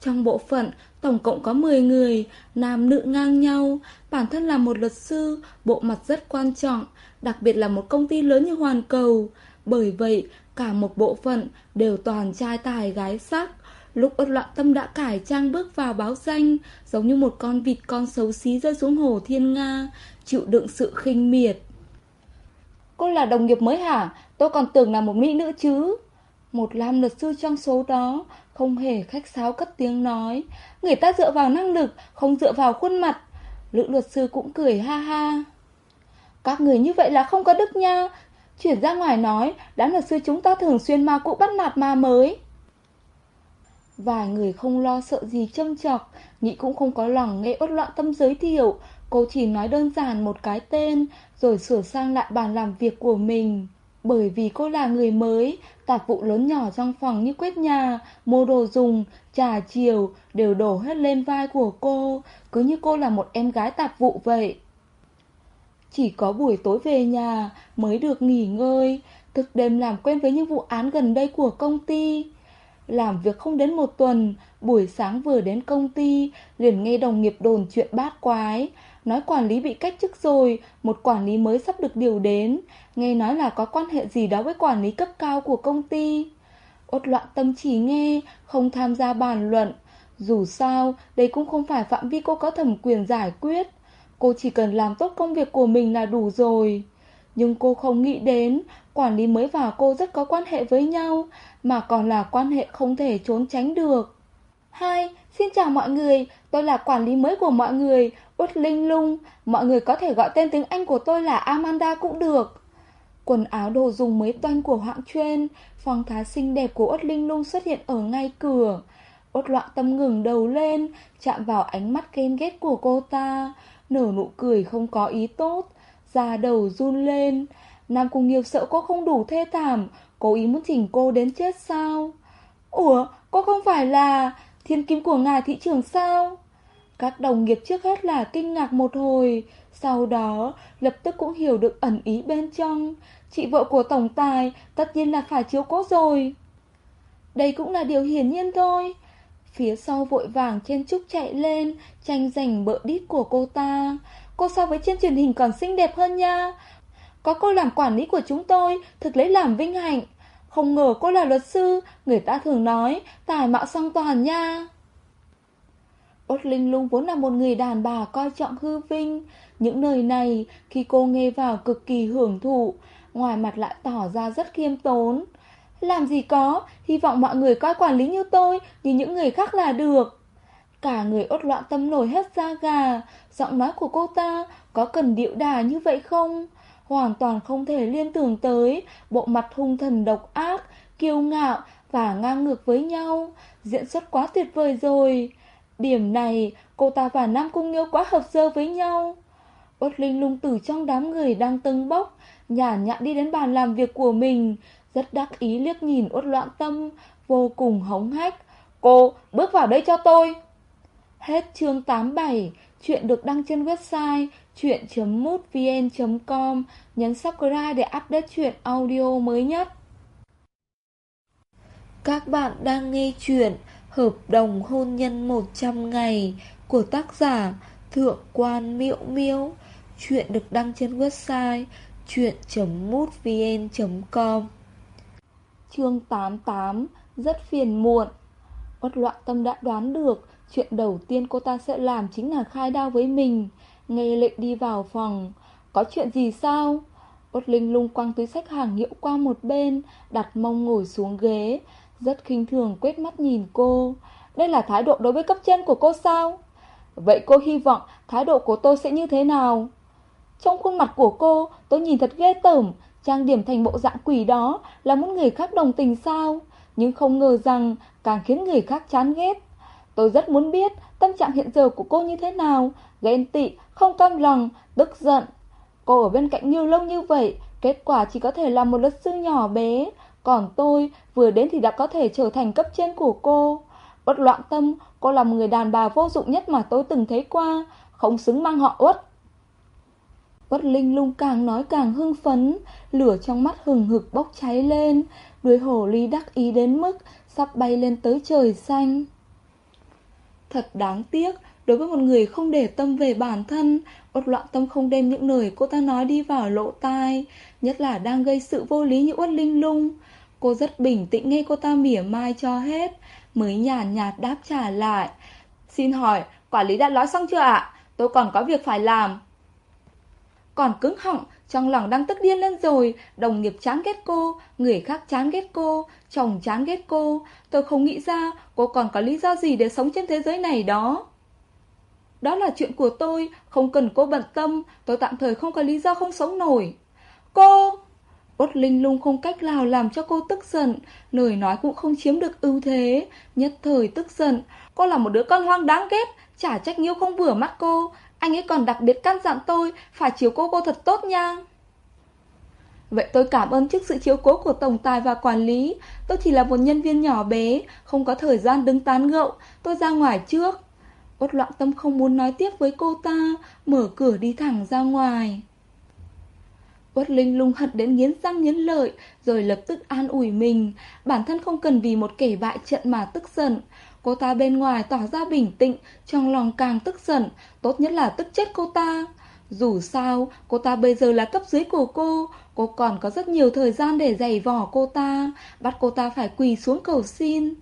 Trong bộ phận, tổng cộng có 10 người, nam nữ ngang nhau. Bản thân là một luật sư, bộ mặt rất quan trọng, đặc biệt là một công ty lớn như hoàn cầu. Bởi vậy, cả một bộ phận đều toàn trai tài gái sắc. Lúc ớt loạn tâm đã cải trang bước vào báo danh, giống như một con vịt con xấu xí rơi xuống hồ thiên Nga, chịu đựng sự khinh miệt. Cô là đồng nghiệp mới hả? Tôi còn tưởng là một mỹ nữ chứ. Một lam luật sư trong số đó, không hề khách sáo cất tiếng nói. Người ta dựa vào năng lực, không dựa vào khuôn mặt. Lữ luật sư cũng cười ha ha. Các người như vậy là không có đức nha. Chuyển ra ngoài nói, đám luật sư chúng ta thường xuyên ma cũ bắt nạt ma mới. Vài người không lo sợ gì châm chọc, Nhị cũng không có lòng nghe ốt loạn tâm giới thiệu, cô chỉ nói đơn giản một cái tên, rồi sửa sang lại bàn làm việc của mình. Bởi vì cô là người mới, tạp vụ lớn nhỏ trong phòng như quét nhà, mua đồ dùng, trà chiều đều đổ hết lên vai của cô, cứ như cô là một em gái tạp vụ vậy. Chỉ có buổi tối về nhà mới được nghỉ ngơi, thực đêm làm quen với những vụ án gần đây của công ty. Làm việc không đến một tuần, buổi sáng vừa đến công ty, liền nghe đồng nghiệp đồn chuyện bát quái. Nói quản lý bị cách chức rồi, một quản lý mới sắp được điều đến. Nghe nói là có quan hệ gì đó với quản lý cấp cao của công ty. Ốt loạn tâm chỉ nghe, không tham gia bàn luận. Dù sao, đây cũng không phải phạm vi cô có thẩm quyền giải quyết. Cô chỉ cần làm tốt công việc của mình là đủ rồi. Nhưng cô không nghĩ đến, quản lý mới và cô rất có quan hệ với nhau, mà còn là quan hệ không thể trốn tránh được. Hai, xin chào mọi người, tôi là quản lý mới của mọi người, Út Linh Lung, mọi người có thể gọi tên tiếng Anh của tôi là Amanda cũng được. Quần áo đồ dùng mới toanh của hạng Chuyên, phong thái xinh đẹp của Út Linh Lung xuất hiện ở ngay cửa. Út loạn tâm ngừng đầu lên, chạm vào ánh mắt ghen ghét của cô ta, nở nụ cười không có ý tốt, da đầu run lên. Nam Cung Nghiêu sợ cô không đủ thê thảm, cố ý muốn chỉnh cô đến chết sao? Ủa, cô không phải là thiên kim của ngài thị trưởng sao? Các đồng nghiệp trước hết là kinh ngạc một hồi, sau đó lập tức cũng hiểu được ẩn ý bên trong. Chị vợ của tổng tài tất nhiên là phải chiếu cố rồi. Đây cũng là điều hiển nhiên thôi. Phía sau vội vàng trên trúc chạy lên, tranh giành bợ đít của cô ta. Cô so với trên truyền hình còn xinh đẹp hơn nha. Có cô làm quản lý của chúng tôi, thực lấy làm vinh hạnh. Không ngờ cô là luật sư, người ta thường nói, tài mạo song toàn nha. Út Linh Lung vốn là một người đàn bà coi trọng hư vinh. Những lời này, khi cô nghe vào cực kỳ hưởng thụ, ngoài mặt lại tỏ ra rất khiêm tốn. Làm gì có, hy vọng mọi người coi quản lý như tôi, như những người khác là được. Cả người ốt loạn tâm nổi hết da gà, giọng nói của cô ta có cần điệu đà như vậy không? Hoàn toàn không thể liên tưởng tới bộ mặt hung thần độc ác, kiêu ngạo và ngang ngược với nhau. Diễn xuất quá tuyệt vời rồi. Điểm này, cô ta và Nam Cung Nghiêu quá hợp dơ với nhau. Ốt Linh lung từ trong đám người đang tưng bốc, nhả nhặn đi đến bàn làm việc của mình, rất đắc ý liếc nhìn Ốt Loạn Tâm, vô cùng hống hách. Cô, bước vào đây cho tôi. Hết chương 87, chuyện được đăng trên website chuyện.mútvn.com, nhấn subscribe để update chuyện audio mới nhất. Các bạn đang nghe chuyện Hợp đồng hôn nhân 100 ngày của tác giả Thượng quan Miễu Miễu. Chuyện được đăng trên website chuyện.mútvn.com Chương 88 Rất phiền muộn. Bất loạn tâm đã đoán được Chuyện đầu tiên cô ta sẽ làm chính là khai đao với mình. Nghe lệnh đi vào phòng. Có chuyện gì sao? Bất linh lung quăng túi sách hàng hiệu qua một bên, Đặt mông ngồi xuống ghế. Rất khinh thường quét mắt nhìn cô. Đây là thái độ đối với cấp trên của cô sao? Vậy cô hy vọng thái độ của tôi sẽ như thế nào? Trong khuôn mặt của cô, Tôi nhìn thật ghê tởm. Trang điểm thành bộ dạng quỷ đó Là muốn người khác đồng tình sao? Nhưng không ngờ rằng càng khiến người khác chán ghét. Tôi rất muốn biết tâm trạng hiện giờ của cô như thế nào. Ghen tị, không cam lòng, tức giận. Cô ở bên cạnh nhiều lâu như vậy Kết quả chỉ có thể là một luật sư nhỏ bé. Còn tôi vừa đến thì đã có thể trở thành cấp trên của cô. Bất loạn tâm Cô là một người đàn bà vô dụng nhất mà tôi từng thấy qua. Không xứng mang họ uất. Bất linh lung càng nói càng hưng phấn. Lửa trong mắt hừng hực bốc cháy lên. Đuôi hổ ly đắc ý đến mức Sắp bay lên tới trời xanh. Thật đáng tiếc Đối với một người không để tâm về bản thân Uất loạn tâm không đem những lời cô ta nói đi vào lộ tai Nhất là đang gây sự vô lý như Uất Linh Lung. Cô rất bình tĩnh nghe cô ta mỉa mai cho hết Mới nhàn nhạt, nhạt đáp trả lại. Xin hỏi, quản lý đã nói xong chưa ạ? Tôi còn có việc phải làm. Còn cứng họng, trong lòng đang tức điên lên rồi Đồng nghiệp chán ghét cô Người khác chán ghét cô Chồng chán ghét cô Tôi không nghĩ ra cô còn có lý do gì để sống trên thế giới này đó đó là chuyện của tôi, không cần cô bận tâm, tôi tạm thời không có lý do không sống nổi. Cô! Út Linh lung không cách nào làm cho cô tức giận, lời nói cũng không chiếm được ưu thế, nhất thời tức giận. Cô là một đứa con hoang đáng ghét, chả trách nhiêu không vừa mắt cô, anh ấy còn đặc biệt căn dặn tôi phải chiếu cố cô thật tốt nha. Vậy tôi cảm ơn trước sự chiếu cố của tổng tài và quản lý Tôi chỉ là một nhân viên nhỏ bé Không có thời gian đứng tán gẫu Tôi ra ngoài trước Út loạn tâm không muốn nói tiếp với cô ta, mở cửa đi thẳng ra ngoài. Út linh lung hận đến nghiến răng nghiến lợi, rồi lập tức an ủi mình, bản thân không cần vì một kẻ bại trận mà tức giận. Cô ta bên ngoài tỏ ra bình tĩnh, trong lòng càng tức giận, tốt nhất là tức chết cô ta. Dù sao, cô ta bây giờ là cấp dưới của cô, cô còn có rất nhiều thời gian để giày vò cô ta, bắt cô ta phải quỳ xuống cầu xin.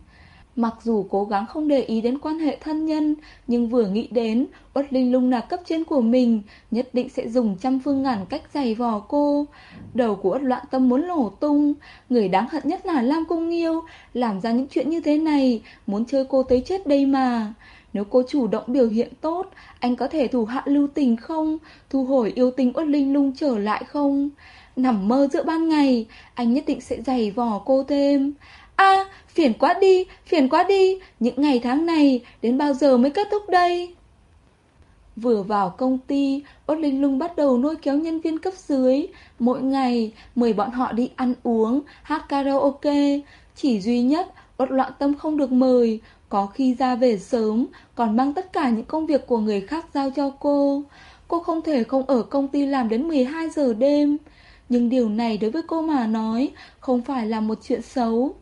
Mặc dù cố gắng không để ý đến quan hệ thân nhân, nhưng vừa nghĩ đến Uất Linh Lung là cấp trên của mình, nhất định sẽ dùng trăm phương ngàn cách giày vò cô. Đầu của Uất Loạn Tâm muốn nổ tung, người đáng hận nhất là Lam Cung Nghiêu, làm ra những chuyện như thế này, muốn chơi cô tới chết đây mà. Nếu cô chủ động biểu hiện tốt, anh có thể thủ hạ lưu tình không? Thu hồi yêu tình Uất Linh Lung trở lại không? Nằm mơ giữa ban ngày, anh nhất định sẽ giày vò cô thêm a phiền quá đi, phiền quá đi, những ngày tháng này đến bao giờ mới kết thúc đây? Vừa vào công ty, Út Linh Lung bắt đầu nuôi kéo nhân viên cấp dưới. Mỗi ngày, mời bọn họ đi ăn uống, hát karaoke. Chỉ duy nhất, Út loạn tâm không được mời, có khi ra về sớm, còn mang tất cả những công việc của người khác giao cho cô. Cô không thể không ở công ty làm đến 12 giờ đêm. Nhưng điều này đối với cô mà nói, không phải là một chuyện xấu.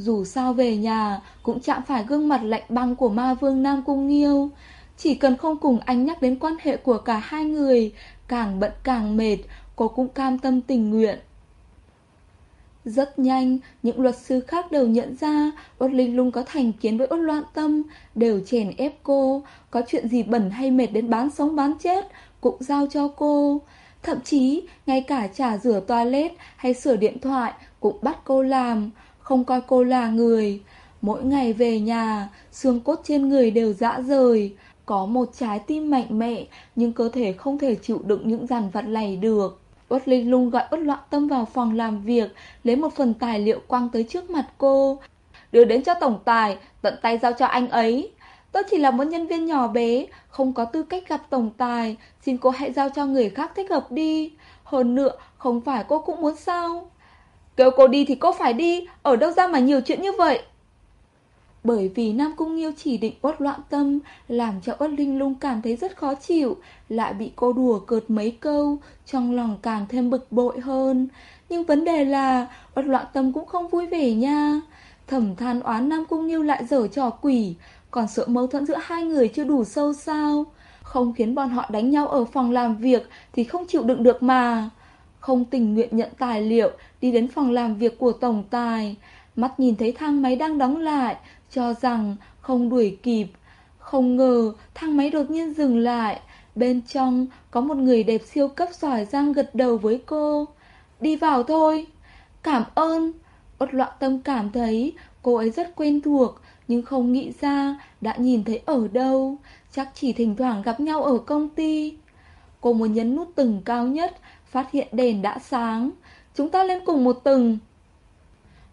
Dù sao về nhà, cũng chạm phải gương mặt lạnh băng của ma vương Nam Cung Nghiêu. Chỉ cần không cùng anh nhắc đến quan hệ của cả hai người, càng bận càng mệt, cô cũng cam tâm tình nguyện. Rất nhanh, những luật sư khác đều nhận ra Uất Linh Lung có thành kiến với Uất Loạn Tâm, đều chèn ép cô, có chuyện gì bẩn hay mệt đến bán sống bán chết, cũng giao cho cô. Thậm chí, ngay cả trả rửa toilet hay sửa điện thoại cũng bắt cô làm, không coi cô là người. Mỗi ngày về nhà, xương cốt trên người đều dã rời, có một trái tim mạnh mẽ, nhưng cơ thể không thể chịu đựng những dàn vặt này được. Uất Linh Lung gọi Uất Loạn Tâm vào phòng làm việc, lấy một phần tài liệu quăng tới trước mặt cô. Đưa đến cho tổng tài, tận tay giao cho anh ấy. Tôi chỉ là một nhân viên nhỏ bé, không có tư cách gặp tổng tài, xin cô hãy giao cho người khác thích hợp đi. Hơn nữa, không phải cô cũng muốn sao? Kêu cô đi thì cô phải đi, ở đâu ra mà nhiều chuyện như vậy? Bởi vì Nam Cung Nghiêu chỉ định uất loạn tâm, làm cho uất linh lung cảm thấy rất khó chịu, lại bị cô đùa cợt mấy câu, trong lòng càng thêm bực bội hơn. Nhưng vấn đề là, uất loạn tâm cũng không vui vẻ nha. Thẩm than oán Nam Cung Nghiêu lại dở trò quỷ, còn sợ mâu thuẫn giữa hai người chưa đủ sâu sao. Không khiến bọn họ đánh nhau ở phòng làm việc thì không chịu đựng được mà. Không tình nguyện nhận tài liệu, đi đến phòng làm việc của tổng tài. Mắt nhìn thấy thang máy đang đóng lại, cho rằng không đuổi kịp. Không ngờ thang máy đột nhiên dừng lại. Bên trong có một người đẹp siêu cấp giỏi giang gật đầu với cô. Đi vào thôi. Cảm ơn. Ốt loạn tâm cảm thấy cô ấy rất quen thuộc, nhưng không nghĩ ra đã nhìn thấy ở đâu. Chắc chỉ thỉnh thoảng gặp nhau ở công ty. Cô muốn nhấn nút tầng cao nhất, phát hiện đèn đã sáng. Chúng ta lên cùng một tầng.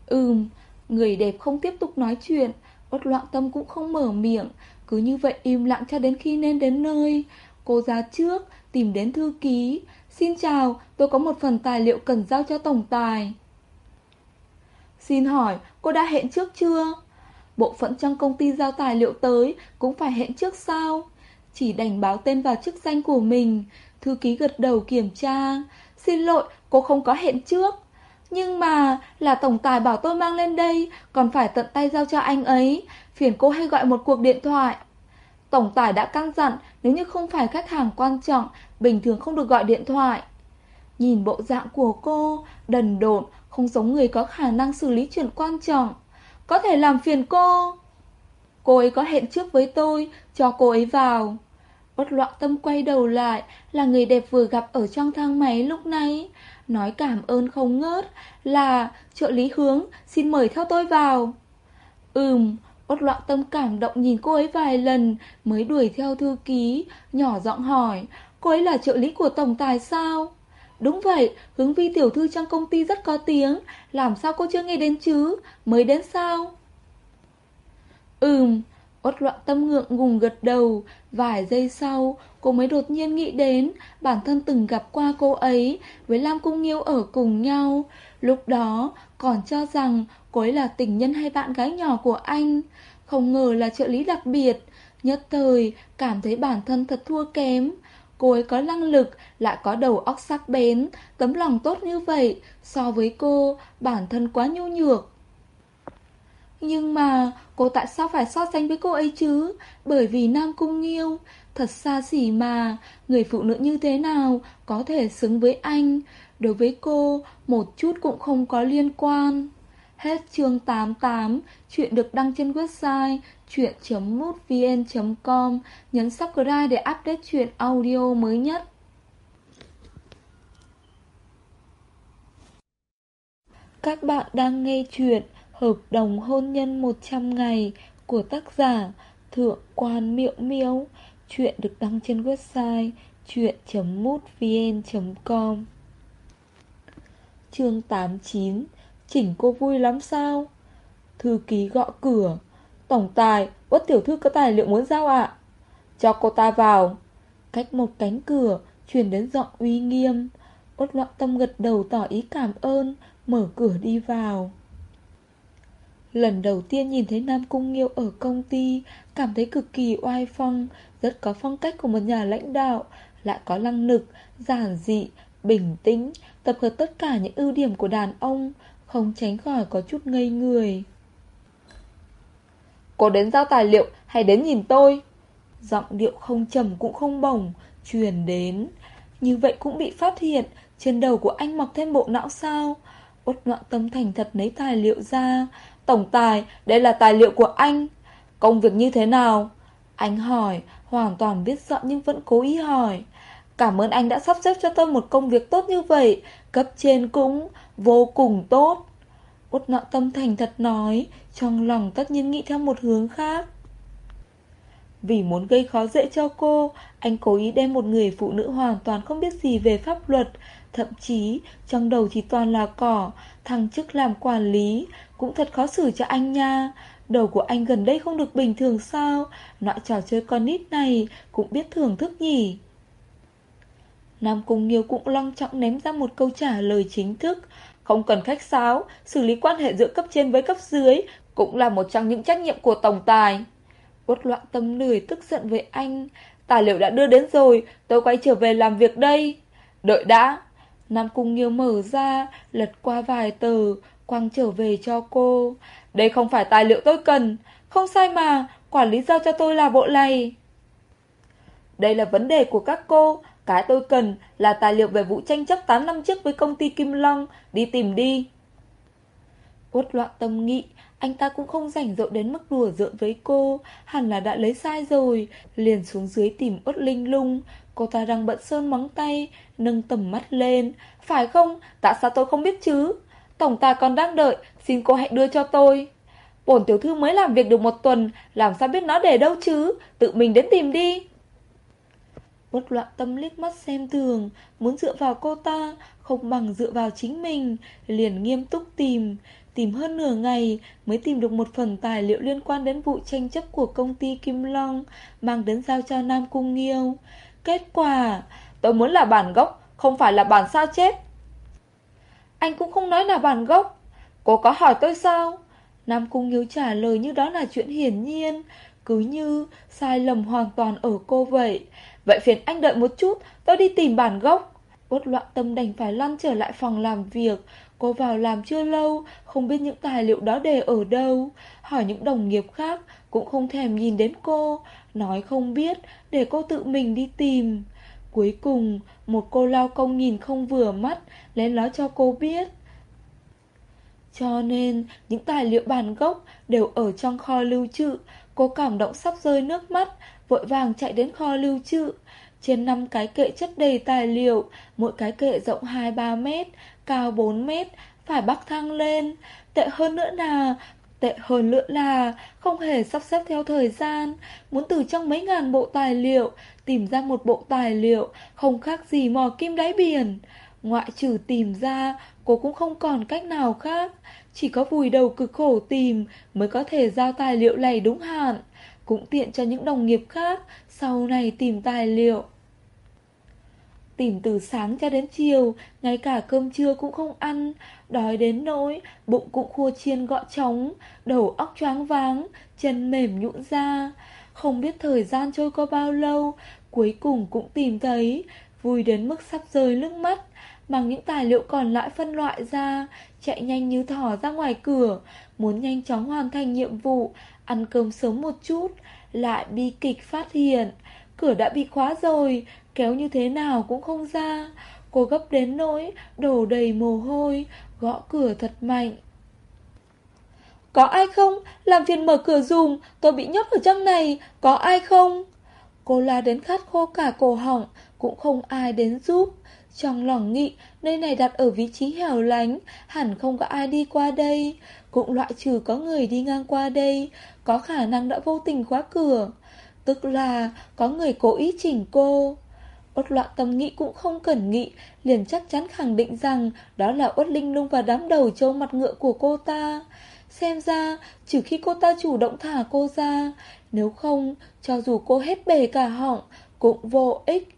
Ừm, người đẹp không tiếp tục nói chuyện, Uất loạn tâm cũng không mở miệng. Cứ như vậy im lặng cho đến khi nên đến nơi. Cô ra trước Tìm đến thư ký. Xin chào tôi có một phần tài liệu cần giao cho tổng tài. Xin hỏi cô đã hẹn trước chưa? Bộ phận trong công ty giao tài liệu tới Cũng phải hẹn trước sao? Chỉ đành báo tên vào chức danh của mình. Thư ký gật đầu kiểm tra. Xin lỗi, cô không có hẹn trước. Nhưng mà là tổng tài bảo tôi mang lên đây, Còn phải tận tay giao cho anh ấy. Phiền cô hay gọi một cuộc điện thoại. Tổng tài đã căng dặn, Nếu như không phải khách hàng quan trọng, Bình thường không được gọi điện thoại. Nhìn bộ dạng của cô, Đần độn, Không giống người có khả năng xử lý chuyện quan trọng. Có thể làm phiền cô. Cô ấy có hẹn trước với tôi, Cho cô ấy vào. Bất loạn tâm quay đầu lại Là người đẹp vừa gặp ở trong thang máy lúc này nói cảm ơn không ngớt, là trợ lý hướng, xin mời theo tôi vào. Ừm, bất loạn tâm cảm động nhìn cô ấy vài lần mới đuổi theo thư ký, nhỏ giọng hỏi, cô ấy là trợ lý của tổng tài sao? Đúng vậy, hướng vi tiểu thư trong công ty rất có tiếng, làm sao cô chưa nghe đến chứ, mới đến sao? Ừm, Ốt loạn tâm ngượng ngùng gật đầu, vài giây sau, cô mới đột nhiên nghĩ đến bản thân từng gặp qua cô ấy với Lam Cung Nghiêu ở cùng nhau. Lúc đó còn cho rằng cô ấy là tình nhân hay bạn gái nhỏ của anh. Không ngờ là trợ lý đặc biệt. Nhất thời cảm thấy bản thân thật thua kém. Cô ấy có năng lực, lại có đầu óc sắc bén, tấm lòng tốt như vậy. So với cô, bản thân quá nhu nhược. Nhưng mà cô tại sao phải so sánh với cô ấy chứ? Bởi vì Nam Cung Nghiêu Thật xa xỉ mà, người phụ nữ như thế nào có thể xứng với anh, đối với cô một chút cũng không có liên quan. Hết chương 88, chuyện được đăng trên website chuyện.mútvn.com, nhấn subscribe để update chuyện audio mới nhất. Các bạn đang nghe chuyện Hợp đồng hôn nhân 100 ngày của tác giả Thượng quan Miệu miếu. Chuyện được đăng trên website chuyện.mútvn.com Chương 89 Chỉnh cô vui lắm sao? Thư ký gõ cửa. Tổng tài, bất tiểu thư có tài liệu muốn giao ạ? Cho cô ta vào. Cách một cánh cửa Truyền đến giọng uy nghiêm. Uất loạn tâm gật đầu tỏ ý cảm ơn Mở cửa đi vào. Lần đầu tiên nhìn thấy Nam Cung Nghiêu ở công ty, cảm thấy cực kỳ oai phong, rất có phong cách của một nhà lãnh đạo, lại có năng lực, giản dị, bình tĩnh, tập hợp tất cả những ưu điểm của đàn ông, không tránh khỏi có chút ngây người. Cô đến giao tài liệu hay đến nhìn tôi? Giọng điệu không trầm cũng không bổng, truyền đến. Như vậy cũng bị phát hiện, trên đầu của anh mọc thêm bộ não sao? Út ngoạn tâm thành thật lấy tài liệu ra. Tổng tài, đây là tài liệu của anh. Công việc như thế nào? Anh hỏi, hoàn toàn biết rõ nhưng vẫn cố ý hỏi. Cảm ơn anh đã sắp xếp cho tôi một công việc tốt như vậy. Cấp trên cũng vô cùng tốt. Út nọ tâm thành thật nói, trong lòng tất nhiên nghĩ theo một hướng khác. Vì muốn gây khó dễ cho cô, anh cố ý đem một người phụ nữ hoàn toàn không biết gì về pháp luật, thậm chí trong đầu thì toàn là cỏ, thằng chức làm quản lý, cũng thật khó xử cho anh nha. Đầu của anh gần đây không được bình thường sao, loại trò chơi con nít này cũng biết thưởng thức nhỉ. Nam Cung Nghiêu cũng long trọng ném ra một câu trả lời chính thức, không cần khách sáo, xử lý quan hệ giữa cấp trên với cấp dưới cũng là một trong những trách nhiệm của tổng tài. Uất loạn tâm lười tức giận với anh. Tài liệu đã đưa đến rồi, tôi quay trở về làm việc đây. Đợi đã. Nam Cung Nghiêu mở ra, lật qua vài tờ, quăng trở về cho cô. Đây không phải tài liệu tôi cần. Không sai mà, quản lý giao cho tôi là bộ này. Đây là vấn đề của các cô, cái tôi cần là tài liệu về vụ tranh chấp 8 năm trước với công ty Kim Long, đi tìm đi. Uất loạn tâm nghị, anh ta cũng không rảnh rỗi đến mức đùa giỡn với cô, hẳn là đã lấy sai rồi, liền xuống dưới tìm Uất Linh Lung. Cô ta đang bận sơn móng tay, nâng tầm mắt lên. Phải không? Tại sao tôi không biết chứ? Tổng tài còn đang đợi, xin cô hãy đưa cho tôi. Bổn tiểu thư mới làm việc được một tuần, làm sao biết nó để đâu chứ? Tự mình đến tìm đi. Bất loạn tâm liếc mắt xem thường, muốn dựa vào cô ta, không bằng dựa vào chính mình, liền nghiêm túc tìm. Tìm hơn nửa ngày mới tìm được một phần tài liệu liên quan đến vụ tranh chấp của công ty Kim Long, mang đến giao cho Nam Cung Nghiêu. Kết quả, tôi muốn là bản gốc, không phải là bản sao chết. Anh cũng không nói là bản gốc. Cô có hỏi tôi sao? Nam Cung Nghiêu trả lời như đó là chuyện hiển nhiên, cứ như sai lầm hoàn toàn ở cô vậy. Vậy phiền anh đợi một chút, tôi đi tìm bản gốc. Bốt loạn tâm đành phải lăn trở lại phòng làm việc. Cô vào làm chưa lâu, không biết những tài liệu đó để ở đâu. Hỏi những đồng nghiệp khác, cũng không thèm nhìn đến cô. Nói không biết, để cô tự mình đi tìm. Cuối cùng, một cô lao công nhìn không vừa mắt, lén nói cho cô biết. Cho nên, những tài liệu bản gốc đều ở trong kho lưu trữ. Cô cảm động sắp rơi nước mắt, vội vàng chạy đến kho lưu trữ. Trên năm cái kệ chất đầy tài liệu, mỗi cái kệ rộng 2-3 mét, cao 4 mét, phải bắc thang lên. Tệ hơn nữa là, tệ hơn nữa là không hề sắp xếp theo thời gian, muốn từ trong mấy ngàn bộ tài liệu tìm ra một bộ tài liệu không khác gì mò kim đáy biển. Ngoại trừ tìm ra, cô cũng không còn cách nào khác, chỉ có vùi đầu cực khổ tìm mới có thể giao tài liệu này đúng hạn cũng tiện cho những đồng nghiệp khác sau này tìm tài liệu. Tìm từ sáng cho đến chiều, ngay cả cơm trưa cũng không ăn, đói đến nỗi, bụng cũng khua chiên gọ trống, đầu óc choáng váng, chân mềm nhũn ra. Không biết thời gian trôi qua bao lâu, cuối cùng cũng tìm thấy, vui đến mức sắp rơi nước mắt, mang những tài liệu còn lại phân loại ra, chạy nhanh như thỏ ra ngoài cửa, muốn nhanh chóng hoàn thành nhiệm vụ, ăn cơm sớm một chút, lại bi kịch phát hiện, cửa đã bị khóa rồi, kéo như thế nào cũng không ra. Cô gấp đến nỗi, đổ đầy mồ hôi, gõ cửa thật mạnh. Có ai không? Làm phiền mở cửa dùm, tôi bị nhốt ở trong này, có ai không? Cô la đến khát khô cả cổ họng, cũng không ai đến giúp. Trong lòng nghĩ, nơi này đặt ở vị trí hẻo lánh, hẳn không có ai đi qua đây. Cũng loại trừ có người đi ngang qua đây, có khả năng đã vô tình khóa cửa. Tức là có người cố ý chỉnh cô. Uất loạn tâm nghĩ cũng không cần nghĩ, liền chắc chắn khẳng định rằng đó là Uất Linh Lung và đám đầu trâu mặt ngựa của cô ta. Xem ra, trừ khi cô ta chủ động thả cô ra, nếu không, cho dù cô hết bể cả họng, cũng vô ích.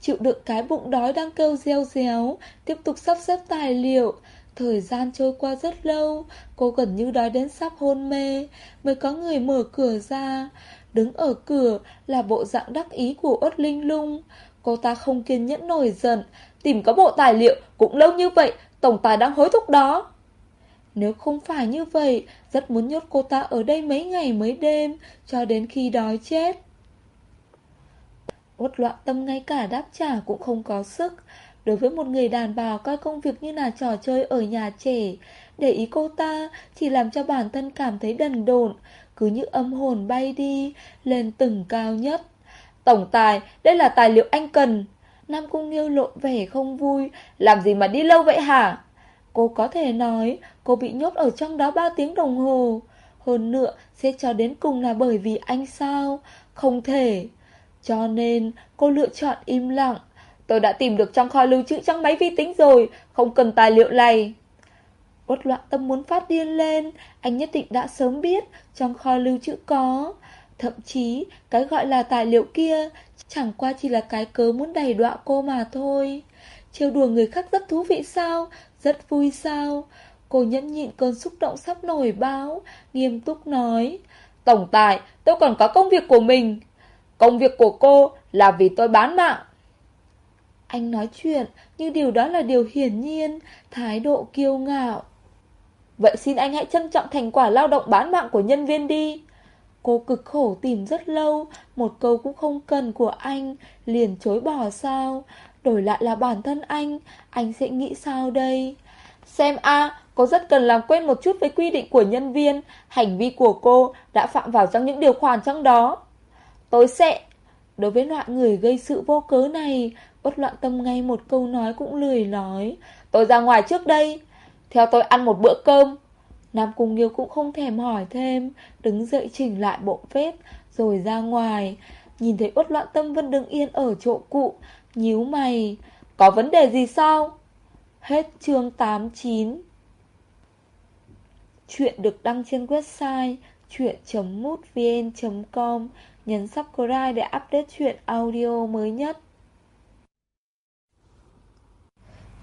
Chịu đựng cái bụng đói đang kêu reo réo, tiếp tục sắp xếp tài liệu. Thời gian trôi qua rất lâu, cô gần như đói đến sắp hôn mê, mới có người mở cửa ra. Đứng ở cửa là bộ dạng đắc ý của Uất Linh Lung. Cô ta không kiên nhẫn nổi giận, tìm có bộ tài liệu cũng lâu như vậy, tổng tài đang hối thúc đó. Nếu không phải như vậy, rất muốn nhốt cô ta ở đây mấy ngày mấy đêm, cho đến khi đói chết. Uất loạn tâm ngay cả đáp trả cũng không có sức. Đối với một người đàn bà coi công việc như là trò chơi ở nhà trẻ, để ý cô ta chỉ làm cho bản thân cảm thấy đần độn, cứ như âm hồn bay đi, lên từng cao nhất. Tổng tài, đây là tài liệu anh cần. Nam Cung Nghiêu lộ vẻ không vui, làm gì mà đi lâu vậy hả? Cô có thể nói, cô bị nhốt ở trong đó 3 tiếng đồng hồ. Hơn nữa, sẽ cho đến cùng là bởi vì anh sao? Không thể. Cho nên, cô lựa chọn im lặng. Tôi đã tìm được trong kho lưu trữ trong máy vi tính rồi, không cần tài liệu này. Uất loạn tâm muốn phát điên lên, anh nhất định đã sớm biết trong kho lưu trữ có. Thậm chí, cái gọi là tài liệu kia chẳng qua chỉ là cái cớ muốn đầy đọa cô mà thôi. Trêu đùa người khác rất thú vị sao? Rất vui sao? Cô nhẫn nhịn cơn xúc động sắp nổi báo, nghiêm túc nói. Tổng tài, tôi còn có công việc của mình. Công việc của cô là vì tôi bán mạng. Anh nói chuyện, nhưng điều đó là điều hiển nhiên, thái độ kiêu ngạo. Vậy xin anh hãy trân trọng thành quả lao động bán mạng của nhân viên đi. Cô cực khổ tìm rất lâu, một câu cũng không cần của anh, liền chối bỏ sao. Đổi lại là bản thân anh, anh sẽ nghĩ sao đây? Xem a, cô rất cần làm quen một chút với quy định của nhân viên, hành vi của cô đã phạm vào trong những điều khoản trong đó. Tôi sẽ... Đối với loại người gây sự vô cớ này, bất loạn tâm ngay một câu nói cũng lười nói. Tôi ra ngoài trước đây, theo tôi ăn một bữa cơm. Nam Cung Nghiêu cũng không thèm hỏi thêm, đứng dậy chỉnh lại bộ vết, rồi ra ngoài. Nhìn thấy uất loạn tâm vẫn đứng yên ở chỗ cụ, nhíu mày. Có vấn đề gì sao? Hết chương 89 Chuyện được đăng trên website chuyện.mútvn.com Nhấn subscribe để update chuyện audio mới nhất.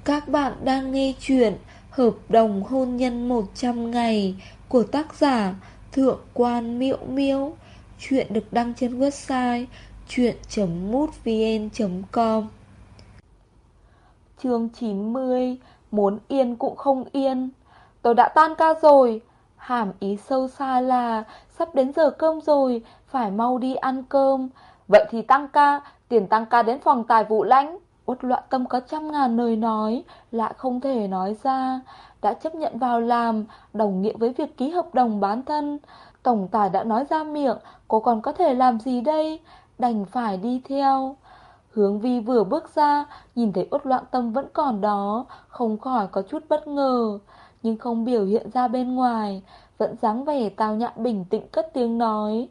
Các bạn đang nghe chuyện Hợp đồng hôn nhân 100 ngày của tác giả Thượng quan Miễu Miễu. Chuyện được đăng trên website chuyện.mútvn.com Chương 90 Muốn yên cũng không yên. Tôi đã tan ca rồi. Hàm ý sâu xa là, Sắp đến giờ cơm rồi, Phải mau đi ăn cơm. Vậy thì tăng ca, Tiền tăng ca đến phòng tài vụ lãnh. Uất loạn tâm có trăm ngàn lời nói, Lại không thể nói ra. Đã chấp nhận vào làm, Đồng nghĩa với việc ký hợp đồng bán thân. Tổng tài đã nói ra miệng, Cô còn có thể làm gì đây? Đành phải đi theo. Hướng vi vừa bước ra, Nhìn thấy uất loạn tâm vẫn còn đó, Không khỏi có chút bất ngờ. Nhưng không biểu hiện ra bên ngoài, Vẫn dáng vẻ tao nhã bình tĩnh cất tiếng nói.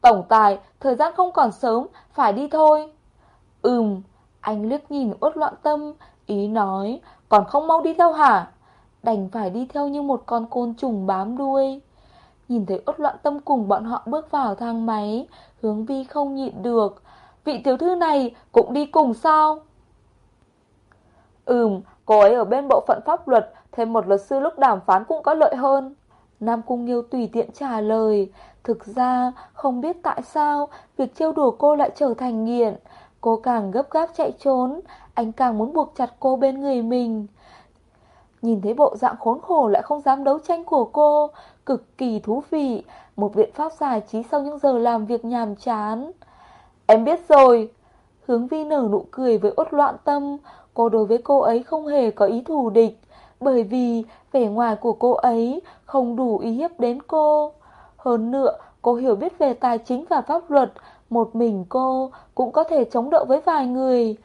Tổng tài, Thời gian không còn sớm, Phải đi thôi. Ừm anh liếc nhìn uất loạn tâm, Ý nói, Còn không mau đi theo hả? Đành phải đi theo như một con côn trùng bám đuôi. Nhìn thấy uất loạn tâm cùng bọn họ bước vào thang máy, Hướng vi không nhịn được. Vị tiểu thư này cũng đi cùng sao? Ừm, Cô ấy ở bên bộ phận pháp luật, Thêm một luật sư lúc đàm phán cũng có lợi hơn. Nam Cung Nghiêu tùy tiện trả lời. Thực ra, không biết tại sao, Việc trêu đùa cô lại trở thành nghiện. Cô càng gấp gáp chạy trốn Anh càng muốn buộc chặt cô bên người mình. Nhìn thấy bộ dạng khốn khổ lại không dám đấu tranh của cô, Cực kỳ thú vị, Một biện pháp giải trí sau những giờ làm việc nhàm chán. Em biết rồi. Hướng vi nở nụ cười với ốt loạn tâm. Cô đối với cô ấy không hề có ý thù địch, Bởi vì vẻ ngoài của cô ấy không đủ ý hiếp đến cô. Hơn nữa, cô hiểu biết về tài chính và pháp luật một mình cô cũng có thể chống đỡ với vài người.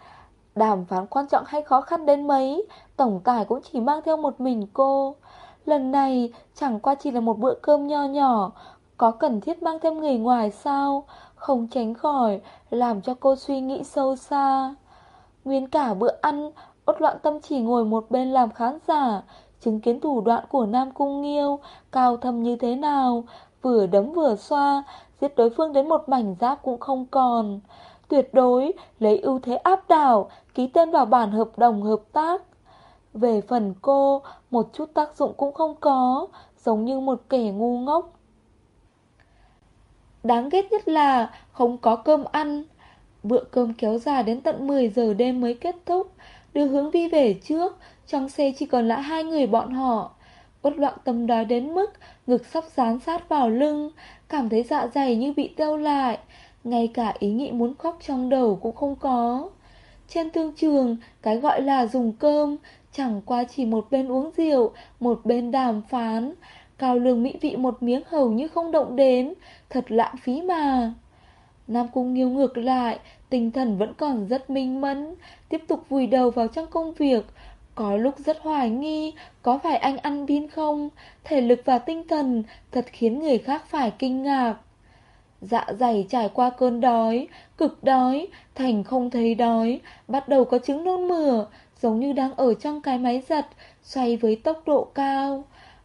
Đàm phán quan trọng hay khó khăn đến mấy, Tổng tài cũng chỉ mang theo một mình cô. Lần này, chẳng qua chỉ là một bữa cơm nho nhỏ, Có cần thiết mang thêm người ngoài sao? Không tránh khỏi, Làm cho cô suy nghĩ sâu xa. Nguyên cả bữa ăn, Ốt loạn tâm chỉ ngồi một bên làm khán giả, Chứng kiến thủ đoạn của Nam Cung Nghiêu, Cao thâm như thế nào, Vừa đấm vừa xoa Giết đối phương đến một mảnh giáp cũng không còn Tuyệt đối lấy ưu thế áp đảo Ký tên vào bản hợp đồng hợp tác Về phần cô, một chút tác dụng cũng không có, giống như một kẻ ngu ngốc. Đáng ghét nhất là không có cơm ăn. Bữa cơm kéo dài đến tận 10 giờ đêm mới kết thúc. Đưa hướng vi về trước, trong xe chỉ còn lại hai người bọn họ. Bất loạn tâm đói đến mức ngực sắp dán sát vào lưng, cảm thấy dạ dày như bị teo lại. Ngay cả ý nghĩ muốn khóc trong đầu cũng không có. Trên thương trường, cái gọi là dùng cơm, chẳng qua chỉ một bên uống rượu, một bên đàm phán. Cao lương mỹ vị một miếng hầu như không động đến, thật lãng phí mà. Nam Cung Nghiêu ngược lại, tinh thần vẫn còn rất minh mẫn, tiếp tục vùi đầu vào trong công việc. Có lúc rất hoài nghi, có phải anh ăn pin không? Thể lực và tinh thần thật khiến người khác phải kinh ngạc. Dạ dày trải qua cơn đói, cực đói, thành không thấy đói, bắt đầu có chứng nôn mửa, giống như đang ở trong cái máy giật, xoay với tốc độ cao.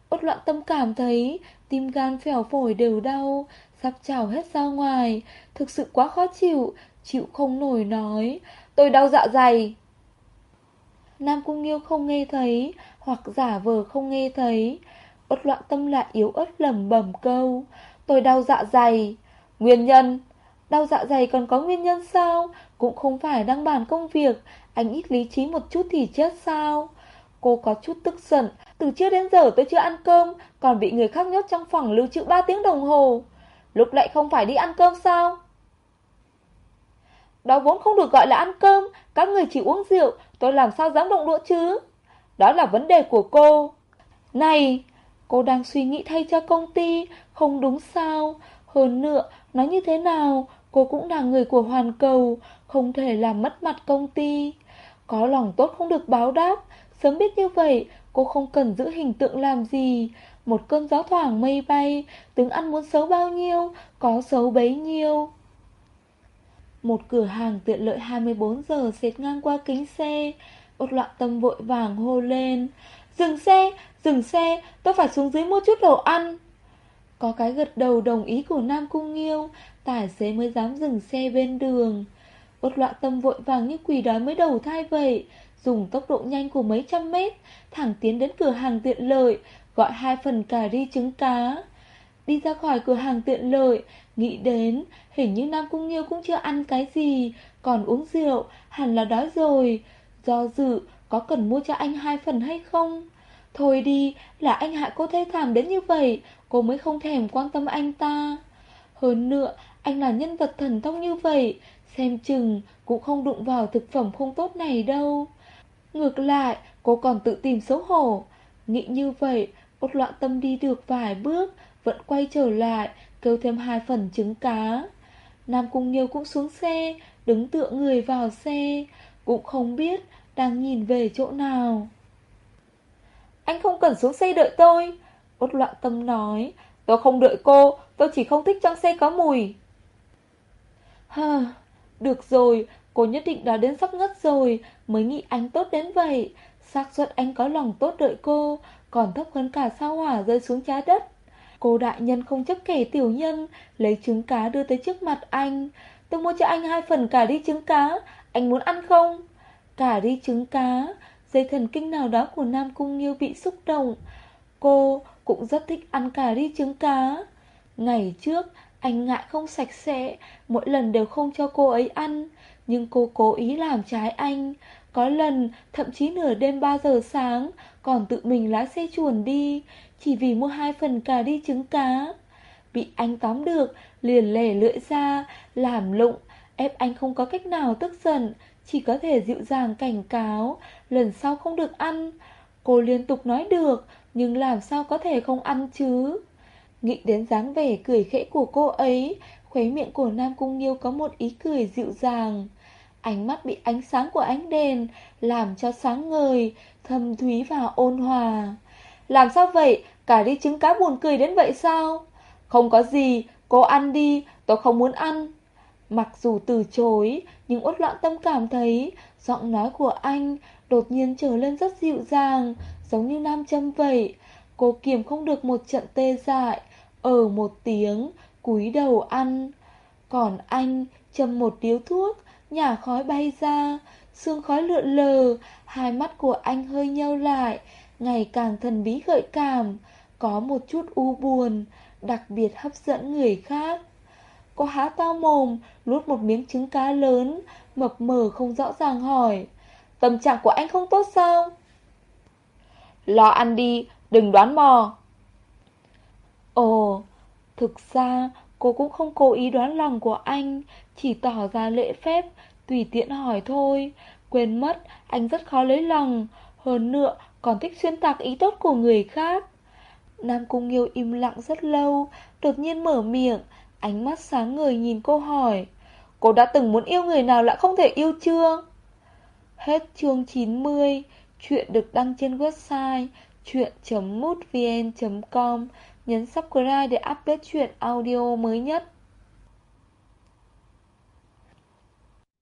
Ốt loạn tâm cảm thấy tim gan phèo phổi đều đau, sắp trào hết ra ngoài, thực sự quá khó chịu, chịu không nổi nói, tôi đau dạ dày. Nam Cung Nghiêu không nghe thấy, hoặc giả vờ không nghe thấy. Ốt loạn tâm lại yếu ớt lẩm bẩm câu, tôi đau dạ dày. Nguyên nhân, đau dạ dày còn có nguyên nhân sao? Cũng không phải đang bàn công việc, anh ít lý trí một chút thì chết sao? Cô có chút tức giận, từ trước đến giờ tôi chưa ăn cơm, còn bị người khác nhốt trong phòng lưu trữ 3 tiếng đồng hồ. Lúc lại không phải đi ăn cơm sao? Đó vốn không được gọi là ăn cơm, các người chỉ uống rượu, tôi làm sao dám động đũa chứ? Đó là vấn đề của cô. Này, cô đang suy nghĩ thay cho công ty, không đúng sao? Hơn nữa, nói như thế nào, cô cũng là người của hoàn cầu, không thể làm mất mặt công ty. Có lòng tốt không được báo đáp, sớm biết như vậy, cô không cần giữ hình tượng làm gì. Một cơn gió thoảng mây bay, tướng ăn muốn xấu bao nhiêu, có xấu bấy nhiêu. Một cửa hàng tiện lợi 24 giờ xẹt ngang qua kính xe. một loạn tâm vội vàng hô lên. Dừng xe, dừng xe, tôi phải xuống dưới mua chút đồ ăn. Có cái gật đầu đồng ý của Nam Cung Nghiêu, tài xế mới dám dừng xe bên đường. một loạn tâm vội vàng như quỷ đói mới đầu thai vậy, dùng tốc độ nhanh của mấy trăm mét, thẳng tiến đến cửa hàng tiện lợi, gọi hai phần cà ri trứng cá. Đi ra khỏi cửa hàng tiện lợi, nghĩ đến, hình như Nam Cung Nghiêu cũng chưa ăn cái gì, còn uống rượu, hẳn là đói rồi. Do dự, có cần mua cho anh hai phần hay không? Thôi đi, là anh hại cô thê thảm đến như vậy, cô mới không thèm quan tâm anh ta. Hơn nữa, anh là nhân vật thần thông như vậy, xem chừng cũng không đụng vào thực phẩm không tốt này đâu. Ngược lại, cô còn tự tìm xấu hổ. Nghĩ như vậy, cốt loạn tâm đi được vài bước, vẫn quay trở lại, kêu thêm hai phần trứng cá. Nam Cung Nghiêu cũng xuống xe, đứng tựa người vào xe, cũng không biết đang nhìn về chỗ nào. Anh không cần xuống xe đợi tôi. út loạn tâm nói, tôi không đợi cô, tôi chỉ không thích trong xe có mùi. Hờ, được rồi, cô nhất định đã đến sắp ngất rồi, mới nghĩ anh tốt đến vậy. xác suất anh có lòng tốt đợi cô, còn thấp hơn cả sao hỏa rơi xuống trái đất. Cô đại nhân không chấp kẻ tiểu nhân, lấy trứng cá đưa tới trước mặt anh. Tôi mua cho anh hai phần cà ri trứng cá, anh muốn ăn không? Cà ri trứng cá, dây thần kinh nào đó của Nam Cung Nghiêu bị xúc động. Cô cũng rất thích ăn cà ri trứng cá. Ngày trước, anh ngại không sạch sẽ, mỗi lần đều không cho cô ấy ăn. Nhưng cô cố ý làm trái anh. Có lần, thậm chí nửa đêm 3 giờ sáng, còn tự mình lái xe chuồn đi, chỉ vì mua hai phần cà ri trứng cá. Bị anh tóm được, liền lẻ lưỡi ra, làm lụng, ép anh không có cách nào tức giận, chỉ có thể dịu dàng cảnh cáo, lần sau không được ăn. Cô liên tục nói được, nhưng làm sao có thể không ăn chứ? Nghĩ đến dáng vẻ cười khẽ của cô ấy, khóe miệng của Nam Cung Nghiêu có một ý cười dịu dàng. Ánh mắt bị ánh sáng của ánh đèn làm cho sáng ngời, thâm thúy và ôn hòa. Làm sao vậy? Cả đi trứng cá buồn cười đến vậy sao? Không có gì, cô ăn đi, tôi không muốn ăn. Mặc dù từ chối, nhưng uất loạn tâm cảm thấy giọng nói của anh đột nhiên trở lên rất dịu dàng, giống như nam châm vậy. Cô kiềm không được một trận tê dại, ở một tiếng, cúi đầu ăn. Còn anh châm một điếu thuốc, nhả khói bay ra, Sương khói lượn lờ Hai mắt của anh hơi nheo lại Ngày càng thần bí gợi cảm, Có một chút u buồn, Đặc biệt hấp dẫn người khác. Cô há to mồm Lút một miếng trứng cá lớn, Mập mờ không rõ ràng hỏi, Tâm trạng của anh không tốt sao? Lo ăn đi, Đừng đoán mò. Ồ, Thực ra cô cũng không cố ý đoán lòng của anh, Chỉ tỏ ra lễ phép, Tùy tiện hỏi thôi. Quên mất, anh rất khó lấy lòng, Hơn nữa còn thích xuyên tạc ý tốt của người khác Nam Cung Nghiêu im lặng rất lâu, Đột nhiên mở miệng, Ánh mắt sáng người nhìn cô hỏi, Cô đã từng muốn yêu người nào lại không thể yêu chưa? Hết chương 90 Chuyện được đăng trên website chuyện.mútvn.com Nhấn subscribe để update chuyện audio mới nhất